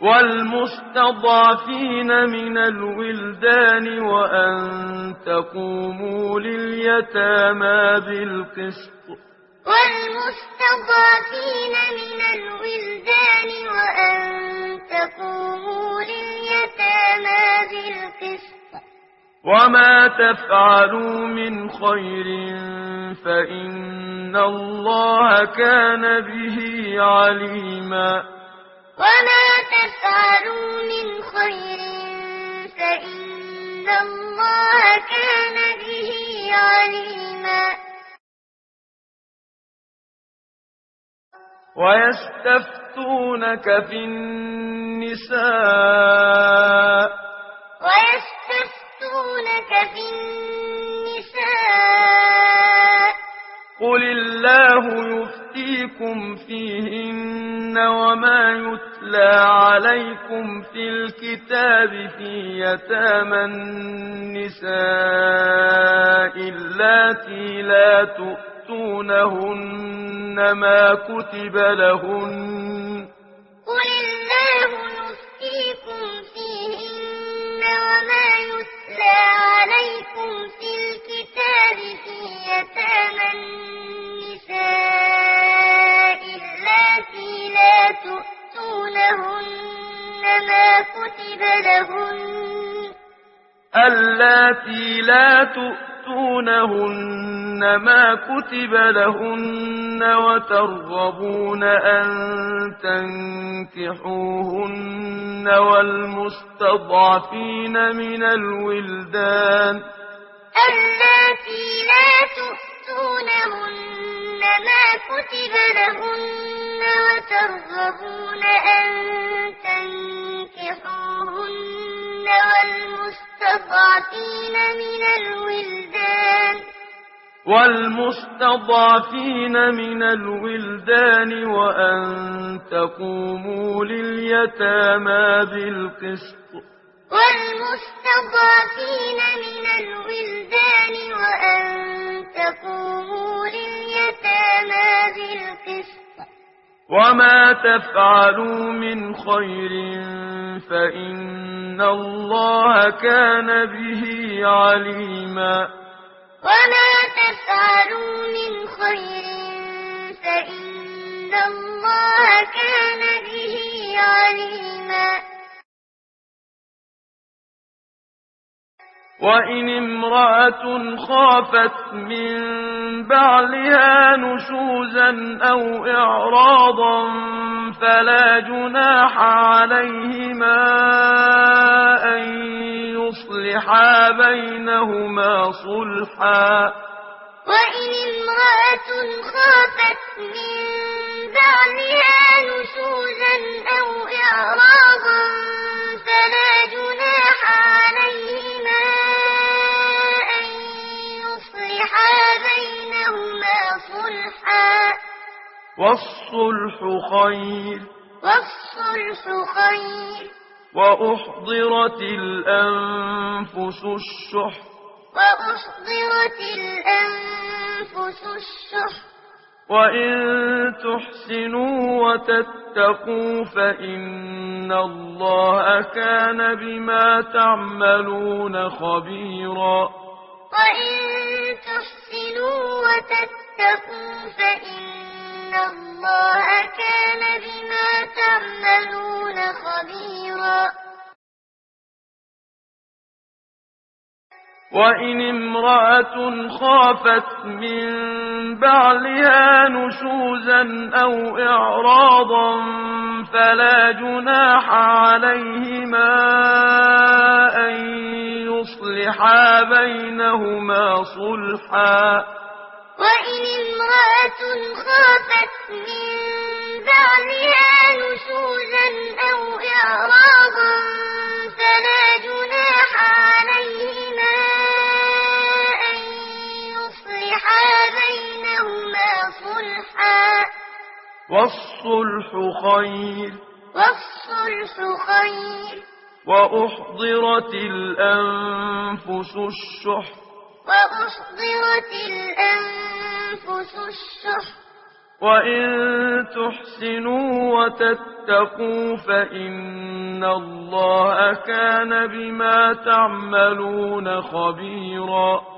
والمستضعفين من الولدان وأن تقوموا لليتامى بالقسط. والمستضعفين من الولدان وأن تقوموا لليتامى بالقسط. وما تفعلوا من خير فإن الله كان به عليما وما تفعلوا من خير فإن الله كان به عليما ويستفتونك في النساء ويستفتونك في النساء. قل الله يفتيكم فيهن وما يتلى عليكم في الكتاب في يتامى النساء اللاتي لا تؤتونهن ما كتب لهن قل الله يفتيكم فيهن وما يتلى عليكم في الكتاب في يتامى النساء اللاتي لا تؤتونهن ما كتب لهن اللاتي لا تؤتونهن ما كتب لهن وترغبون أن تنكحوهن والمستضعفين من الولدان اللاتي لا تؤتونهن ما كتب لهن وترغبون أن تنكحوهن والمستضعفين من الولدان. والمستضعفين من الولدان وأن تقوموا لليتامى بالقسط. والمستضعفين من الولدان وأن تقوموا لليتامى بالقسط. وما تفعلوا من خير فإن الله كان به عليما وما تفعلوا من خير فإن الله كان به عليما وإن امرأة خافت من بعلها نشوزا أو إعراضا فلا جناح عليهما أن يصلحا بينهما صلحا. وإن امرأة خافت من بعلها نشوزا أو إعراضا فلا جناح والصلح خير. والصلح خير. وأحضرت الأنفس الشح. وأحضرت الأنفس الشح. وإن تحسنوا وتتقوا فإن الله كان بما تعملون خبيراً. وإن تحسنوا وتتقوا فإن الله كان بما تعملون خبيرا وإن امرأة خافت من بعلها نشوزا أو إعراضا فلا جناح عليهما أن يصلحا بينهما صلحا. وإن امرأة خافت من بعلها نشوزا أو إعراضا فلا جناح والصلح خير. والصلح خير. وأحضرت الأنفس الشح. وأحضرت الأنفس الشح. وإن تحسنوا وتتقوا فإن الله كان بما تعملون خبيرا.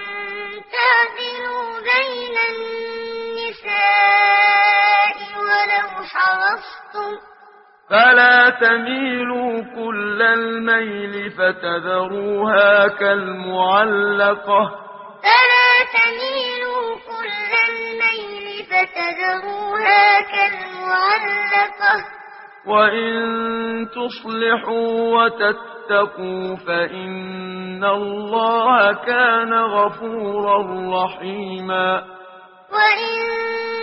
تعدلوا بين النساء ولو حرصتم. فلا تميلوا كل الميل فتذروها كالمعلقة. فلا تميلوا كل الميل فتذروها كالمعلقة. وإن تصلحوا وتتقوا فإن الله كان غفورا رحيما وإن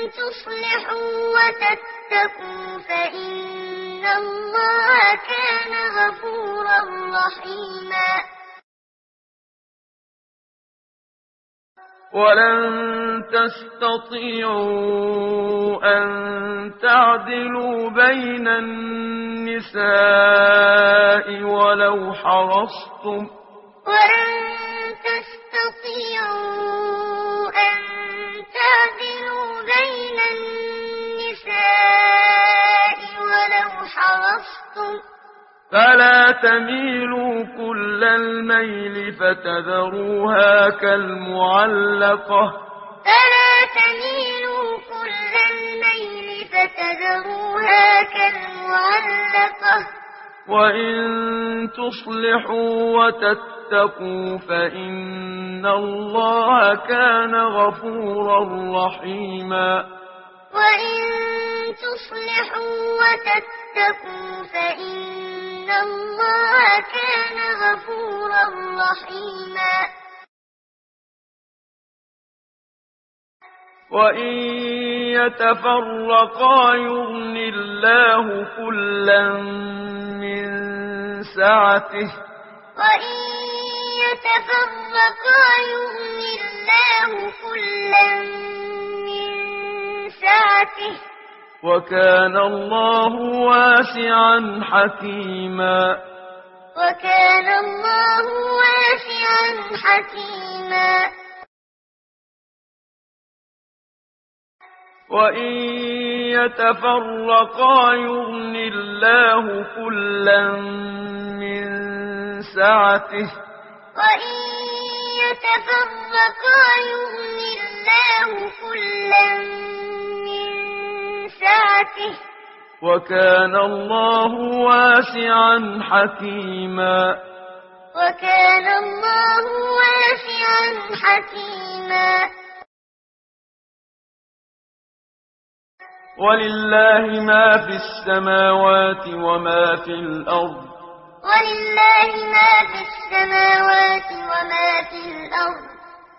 تصلحوا وتتقوا فإن الله كان غفورا رحيما ولن تستطيعوا أن تعدلوا بين النساء ولو حرصتم. ولن تستطيعوا أن تعدلوا بين النساء ولو حرصتم. فلا تميلوا كل الميل فتذروها كالمعلقة فلا تميلوا كل الميل فتذروها كالمعلقة وإن تصلحوا وتتقوا فإن الله كان غفورا رحيما وإن تصلحوا وتتقوا فإن الله كان غفورا رحيما وإن يتفرقا يغن الله كلا من سعته وإن يتفرقا يغن الله كلا من وكان الله واسعا حكيما. وكان الله واسعا حكيما. وإن يتفرقا يغن الله كلا من سعته. وإن يتفرقا يغن الله كلا من سعته وكان الله واسعا حكيما. وكان الله واسعا حكيما. ولله ما في السماوات وما في الأرض. ولله ما في السماوات وما في الأرض.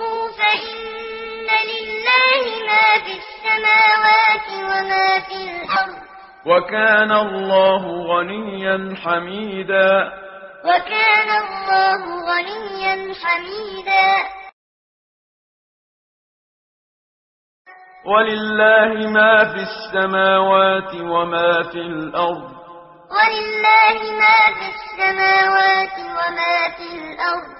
تكفروا فإن لله ما في السماوات وما في الأرض. وكان الله غنيا حميدا. وكان الله غنيا حميدا. ولله ما في السماوات وما في الأرض. ولله ما في السماوات وما في الأرض.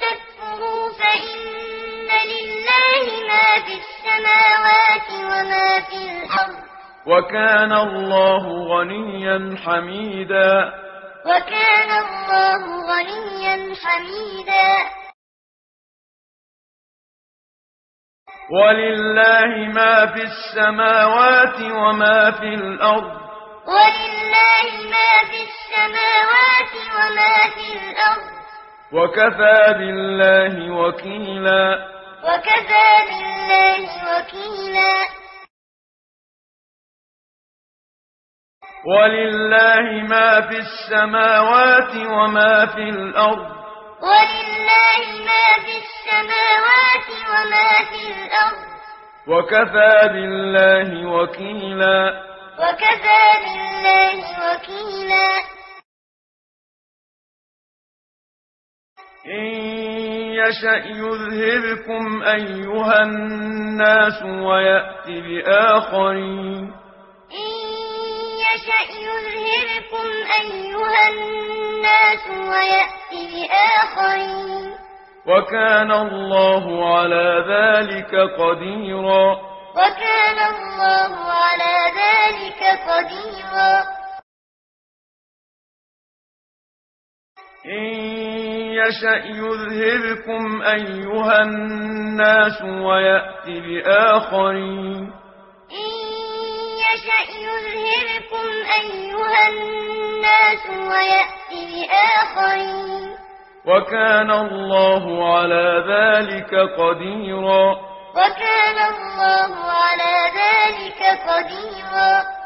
تكفروا فإن لله ما في السماوات وما في الأرض. وكان الله غنيا حميدا. وكان الله غنيا حميدا. ولله ما في السماوات وما في الأرض. ولله ما في السماوات وما في الأرض. وكفى بالله وكيلا. وكفى بالله وكيلا. ولله ما في السماوات وما في الأرض. ولله ما في السماوات وما في الأرض. وكفى بالله وكيلا. وكفى بالله وكيلا. إن يشأ يذهبكم أيها الناس ويأت بآخرين. إن يشأ يذهبكم أيها الناس ويأت بآخرين. وكان الله على ذلك قديرا. وكان الله على ذلك قديرا. إن يشأ يذهبكم أيها الناس ويأت بآخرين. إن يشأ يذهبكم أيها الناس ويأت بآخرين. وكان الله على ذلك قديرا. وكان الله على ذلك قديرا.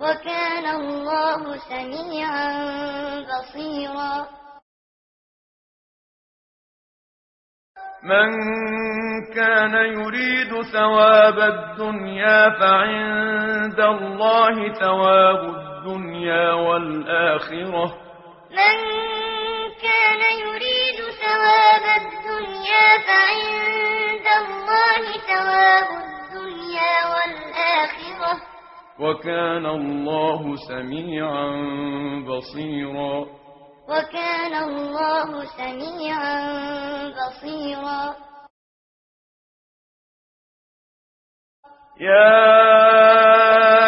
وكان الله سميعا بصيرا. من كان يريد ثواب الدنيا فعند الله ثواب الدنيا والآخرة. من كان يريد ثواب الدنيا فعند الله ثواب الدنيا والآخرة. وكان الله سميعا بصيرا. وكان الله سميعا بصيرا. يا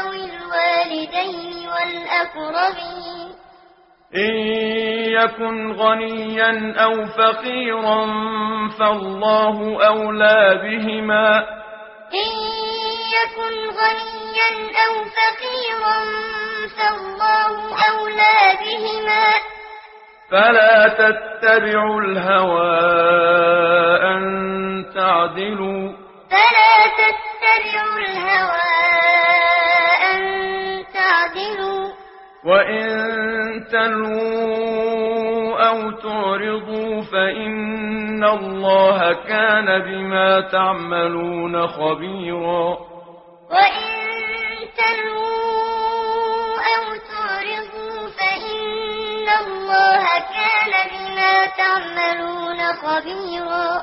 أو الوالدين والأقربين. إن يكن غنيا أو فقيرا فالله أولى بهما. إن يكن غنيا أو فقيرا فالله أولى بهما. فلا تتبعوا الهوى أن تعدلوا. فلا تتبعوا الهوى أن تعدلوا وإن تلووا أو تعرضوا فإن الله كان بما تعملون خبيرا. وإن تلووا أو تعرضوا فإن الله كان بما تعملون خبيرا.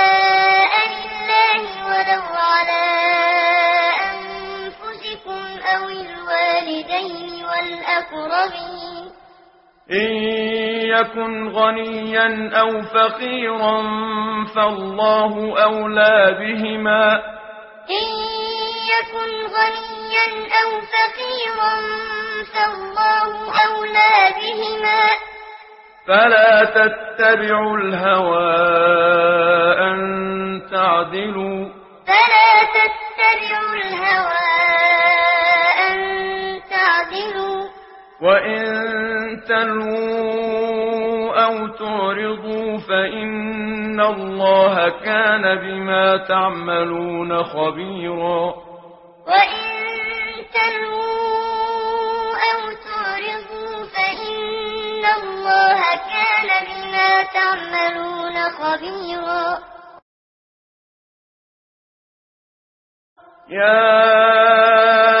والأقربين إن يكن غنيا أو فقيرا فالله أولى بهما. إن يكن غنيا أو فقيرا فالله أولى بهما. فلا تتبعوا الهوى أن تعدلوا. فلا تتبعوا الهوى أن تعدلوا. وإن تلووا أو تعرضوا فإن الله كان بما تعملون خبيرا وإن تلووا أو تعرضوا فإن الله كان بما تعملون خبيرا يا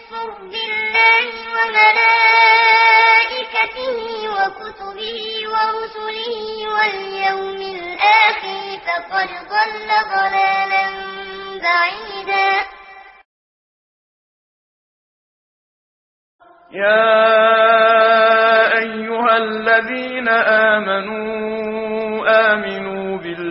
بالله وملائكته وكتبه ورسله واليوم الآخر فقد ضل ضلالا بعيدا. يا أيها الذين آمنوا آمنوا بالله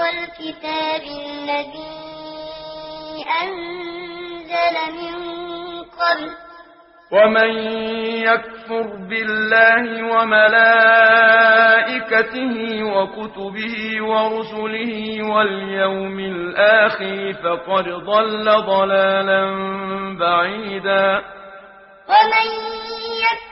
والكتاب الذي أنزل من قبل. ومن يكفر بالله وملائكته وكتبه ورسله واليوم الآخر فقد ضل ضلالا بعيدا. ومن يكفر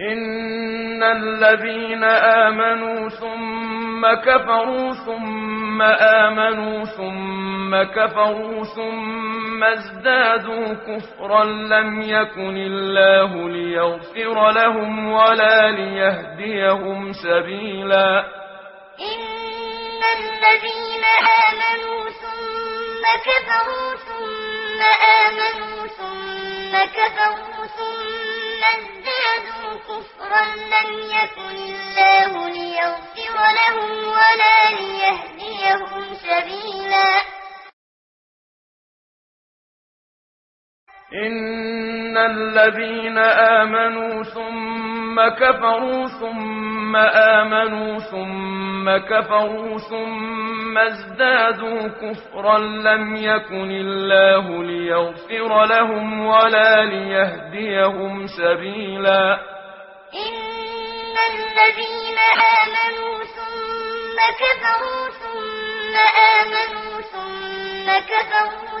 إن الذين آمنوا ثم كفروا ثم آمنوا ثم كفروا ثم ازدادوا كفرا لم يكن الله ليغفر لهم ولا ليهديهم سبيلا إن الذين آمنوا ثم كفروا ثم آمنوا ثم كفروا ثم ازدادوا كفرا لم يكن الله ليغفر لهم ولا ليهديهم سبيلا إن الذين آمنوا ثم كفروا ثم آمنوا ثم كفروا ثم ازدادوا كفرا لم يكن الله ليغفر لهم ولا ليهديهم سبيلا إن الذين آمنوا ثم كفروا ثم آمنوا ثم كفروا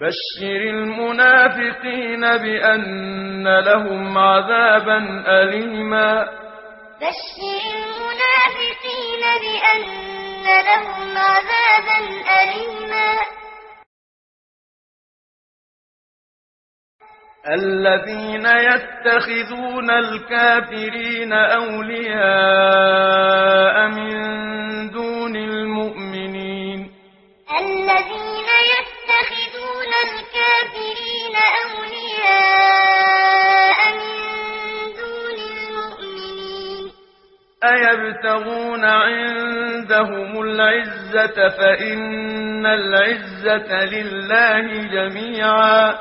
بشر المنافقين بأن لهم عذابا أليما. بشر المنافقين بأن لهم عذابا أليما. الذين يتخذون الكافرين أولياء من دون المؤمنين أولياء من دون المؤمنين. أيبتغون عندهم العزة فإن العزة لله جميعا.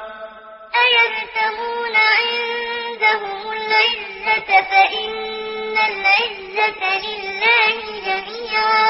أيبتغون عندهم العزة فإن العزة لله جميعا.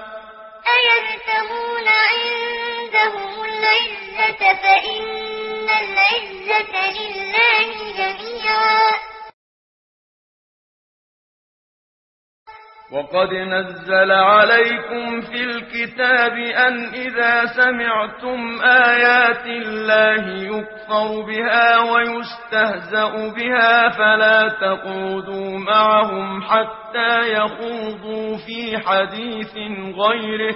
أيبتغون عندهم العزة فإن العزة لله جميعا. وقد نزل عليكم في الكتاب أن إذا سمعتم آيات الله يكفر بها ويستهزأ بها فلا تقودوا معهم حتى يخوضوا في حديث غيره.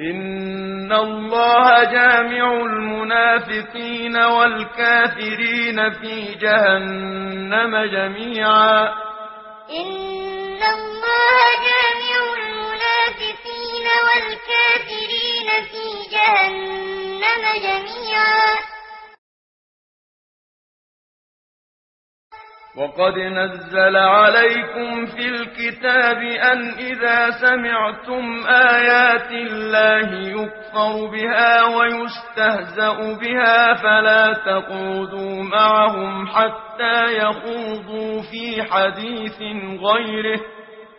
إن الله جامع المنافقين والكافرين في جهنم جميعا. إن الله جامع المنافقين والكافرين في جهنم جميعا. وقد نزل عليكم في الكتاب أن إذا سمعتم آيات الله يكفر بها ويستهزأ بها فلا تقودوا معهم حتى يخوضوا في حديث غيره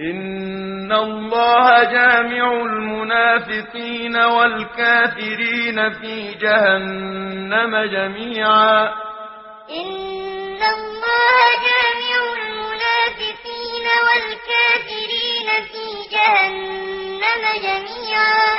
إن الله جامع المنافقين والكافرين في جهنم جميعا. إن الله جامع المنافقين والكافرين في جهنم جميعا.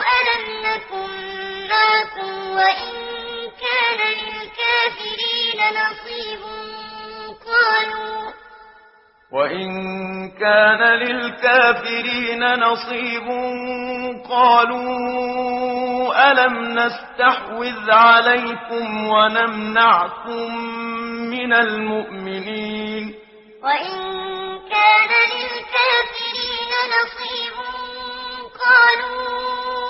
ألم نكن معكم وإن كان للكافرين نصيب قالوا وإن كان للكافرين نصيب قالوا ألم نستحوذ عليكم ونمنعكم من المؤمنين وإن كان للكافرين نصيب قالوا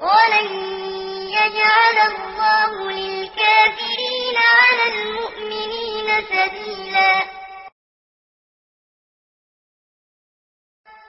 ولن يجعل الله للكافرين على المؤمنين سبيلا.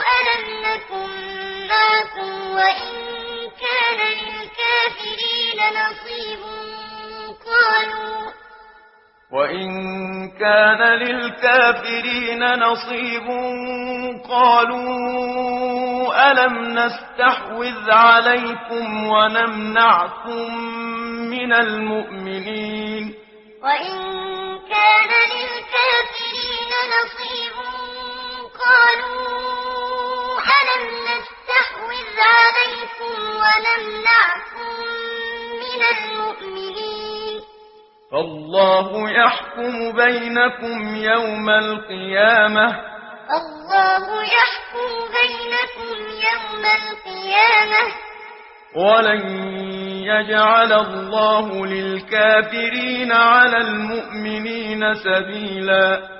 ألم نكن معكم وإن كان للكافرين نصيب قالوا وإن كان للكافرين نصيب قالوا ألم نستحوذ عليكم ونمنعكم من المؤمنين وإن كان للكافرين نصيب قالوا ألم نستحوذ عليكم ونمنعكم من المؤمنين فالله يحكم بينكم يوم القيامة الله يحكم بينكم يوم القيامة ولن يجعل الله للكافرين على المؤمنين سبيلا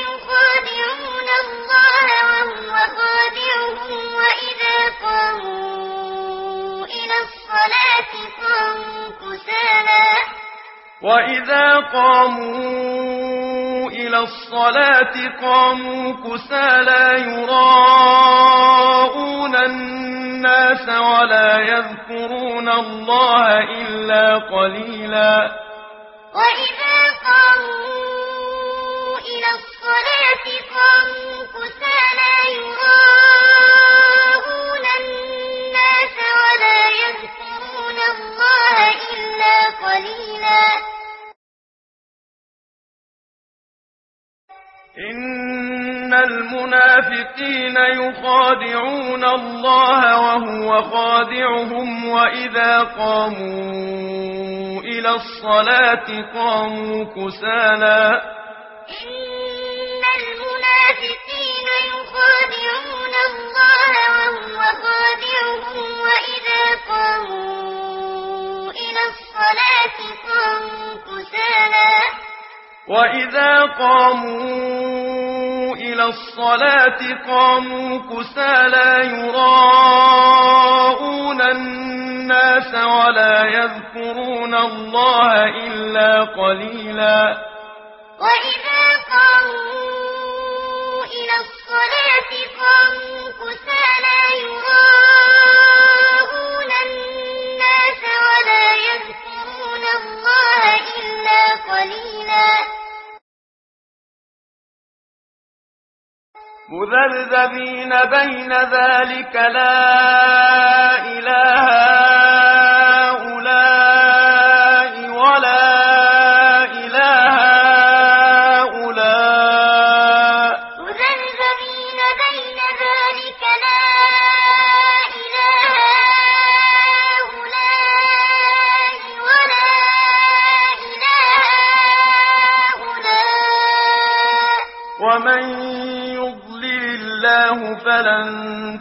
يخادعون الله وهو خادعهم وإذا قاموا إلى الصلاة قاموا كسالا. وإذا قاموا إلى الصلاة قاموا كسالا. يراءون الناس ولا يذكرون الله إلا قليلا. وإذا قاموا إلى الصلاة قاموا كسالا يراءون الناس ولا يذكرون الله إلا قليلا. إن المنافقين يخادعون الله وهو خادعهم وإذا قاموا إلى الصلاة قاموا كسالا. إن المنافقين يخادعون الله وهو خادعهم وإذا قاموا إلى الصلاة قاموا كسالا. وإذا قاموا إلى الصلاة قاموا كسالا. يراءون الناس ولا يذكرون الله إلا قليلا. وإذا يراءون الناس ولا يذكرون الله إلا قليلا. مذبذبين بين ذلك لا إله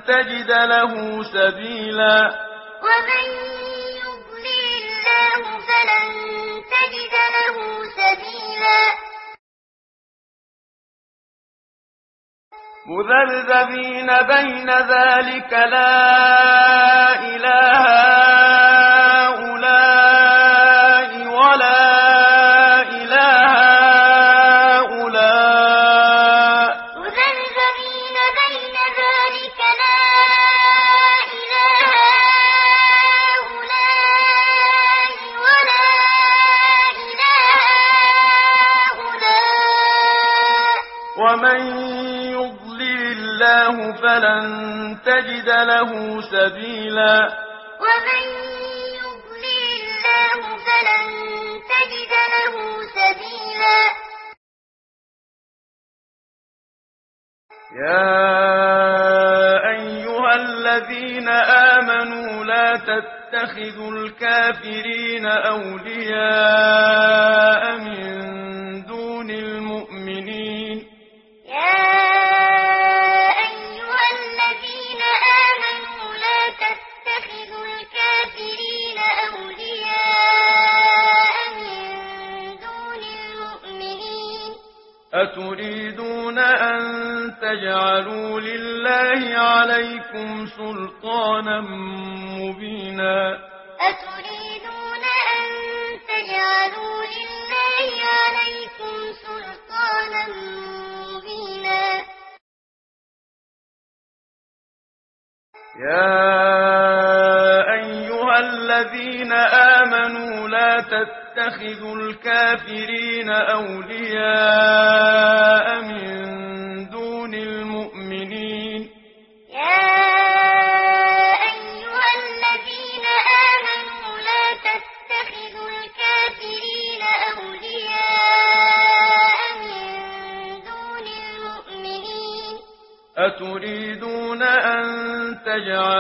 تجد له سبيلا. ومن يضلل الله فلن تجد له سبيلا. مذبذبين بين ذلك لا إله له سبيلا. ومن يضلل الله فلن تجد له سبيلا. يا أيها الذين آمنوا لا تتخذوا الكافرين أولياء من عليكم سلطانا مبينا. أتريدون أن تجعلوا لله عليكم سلطانا يا أيها الذين آمنوا لا تتخذوا الكافرين أولياء.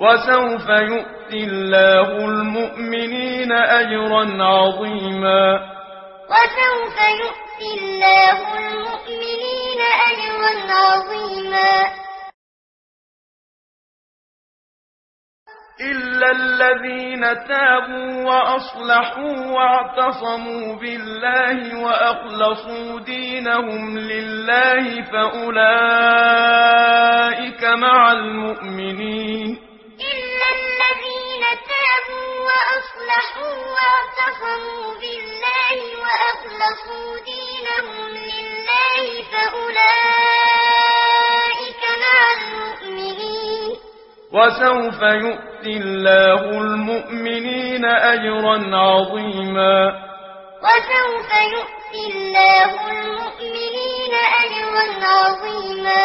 وسوف يؤتي الله المؤمنين أجرا عظيما. وسوف يؤتي الله المؤمنين أجرا عظيما. إلا الذين تابوا وأصلحوا واعتصموا بالله وأخلصوا دينهم لله فأولئك مع المؤمنين. وأصلحوا واعتصموا بالله وأخلصوا دينهم لله فأولئك مع المؤمنين. وسوف يؤتي الله المؤمنين أجرا عظيما. وسوف يؤتي الله المؤمنين أجرا عظيما.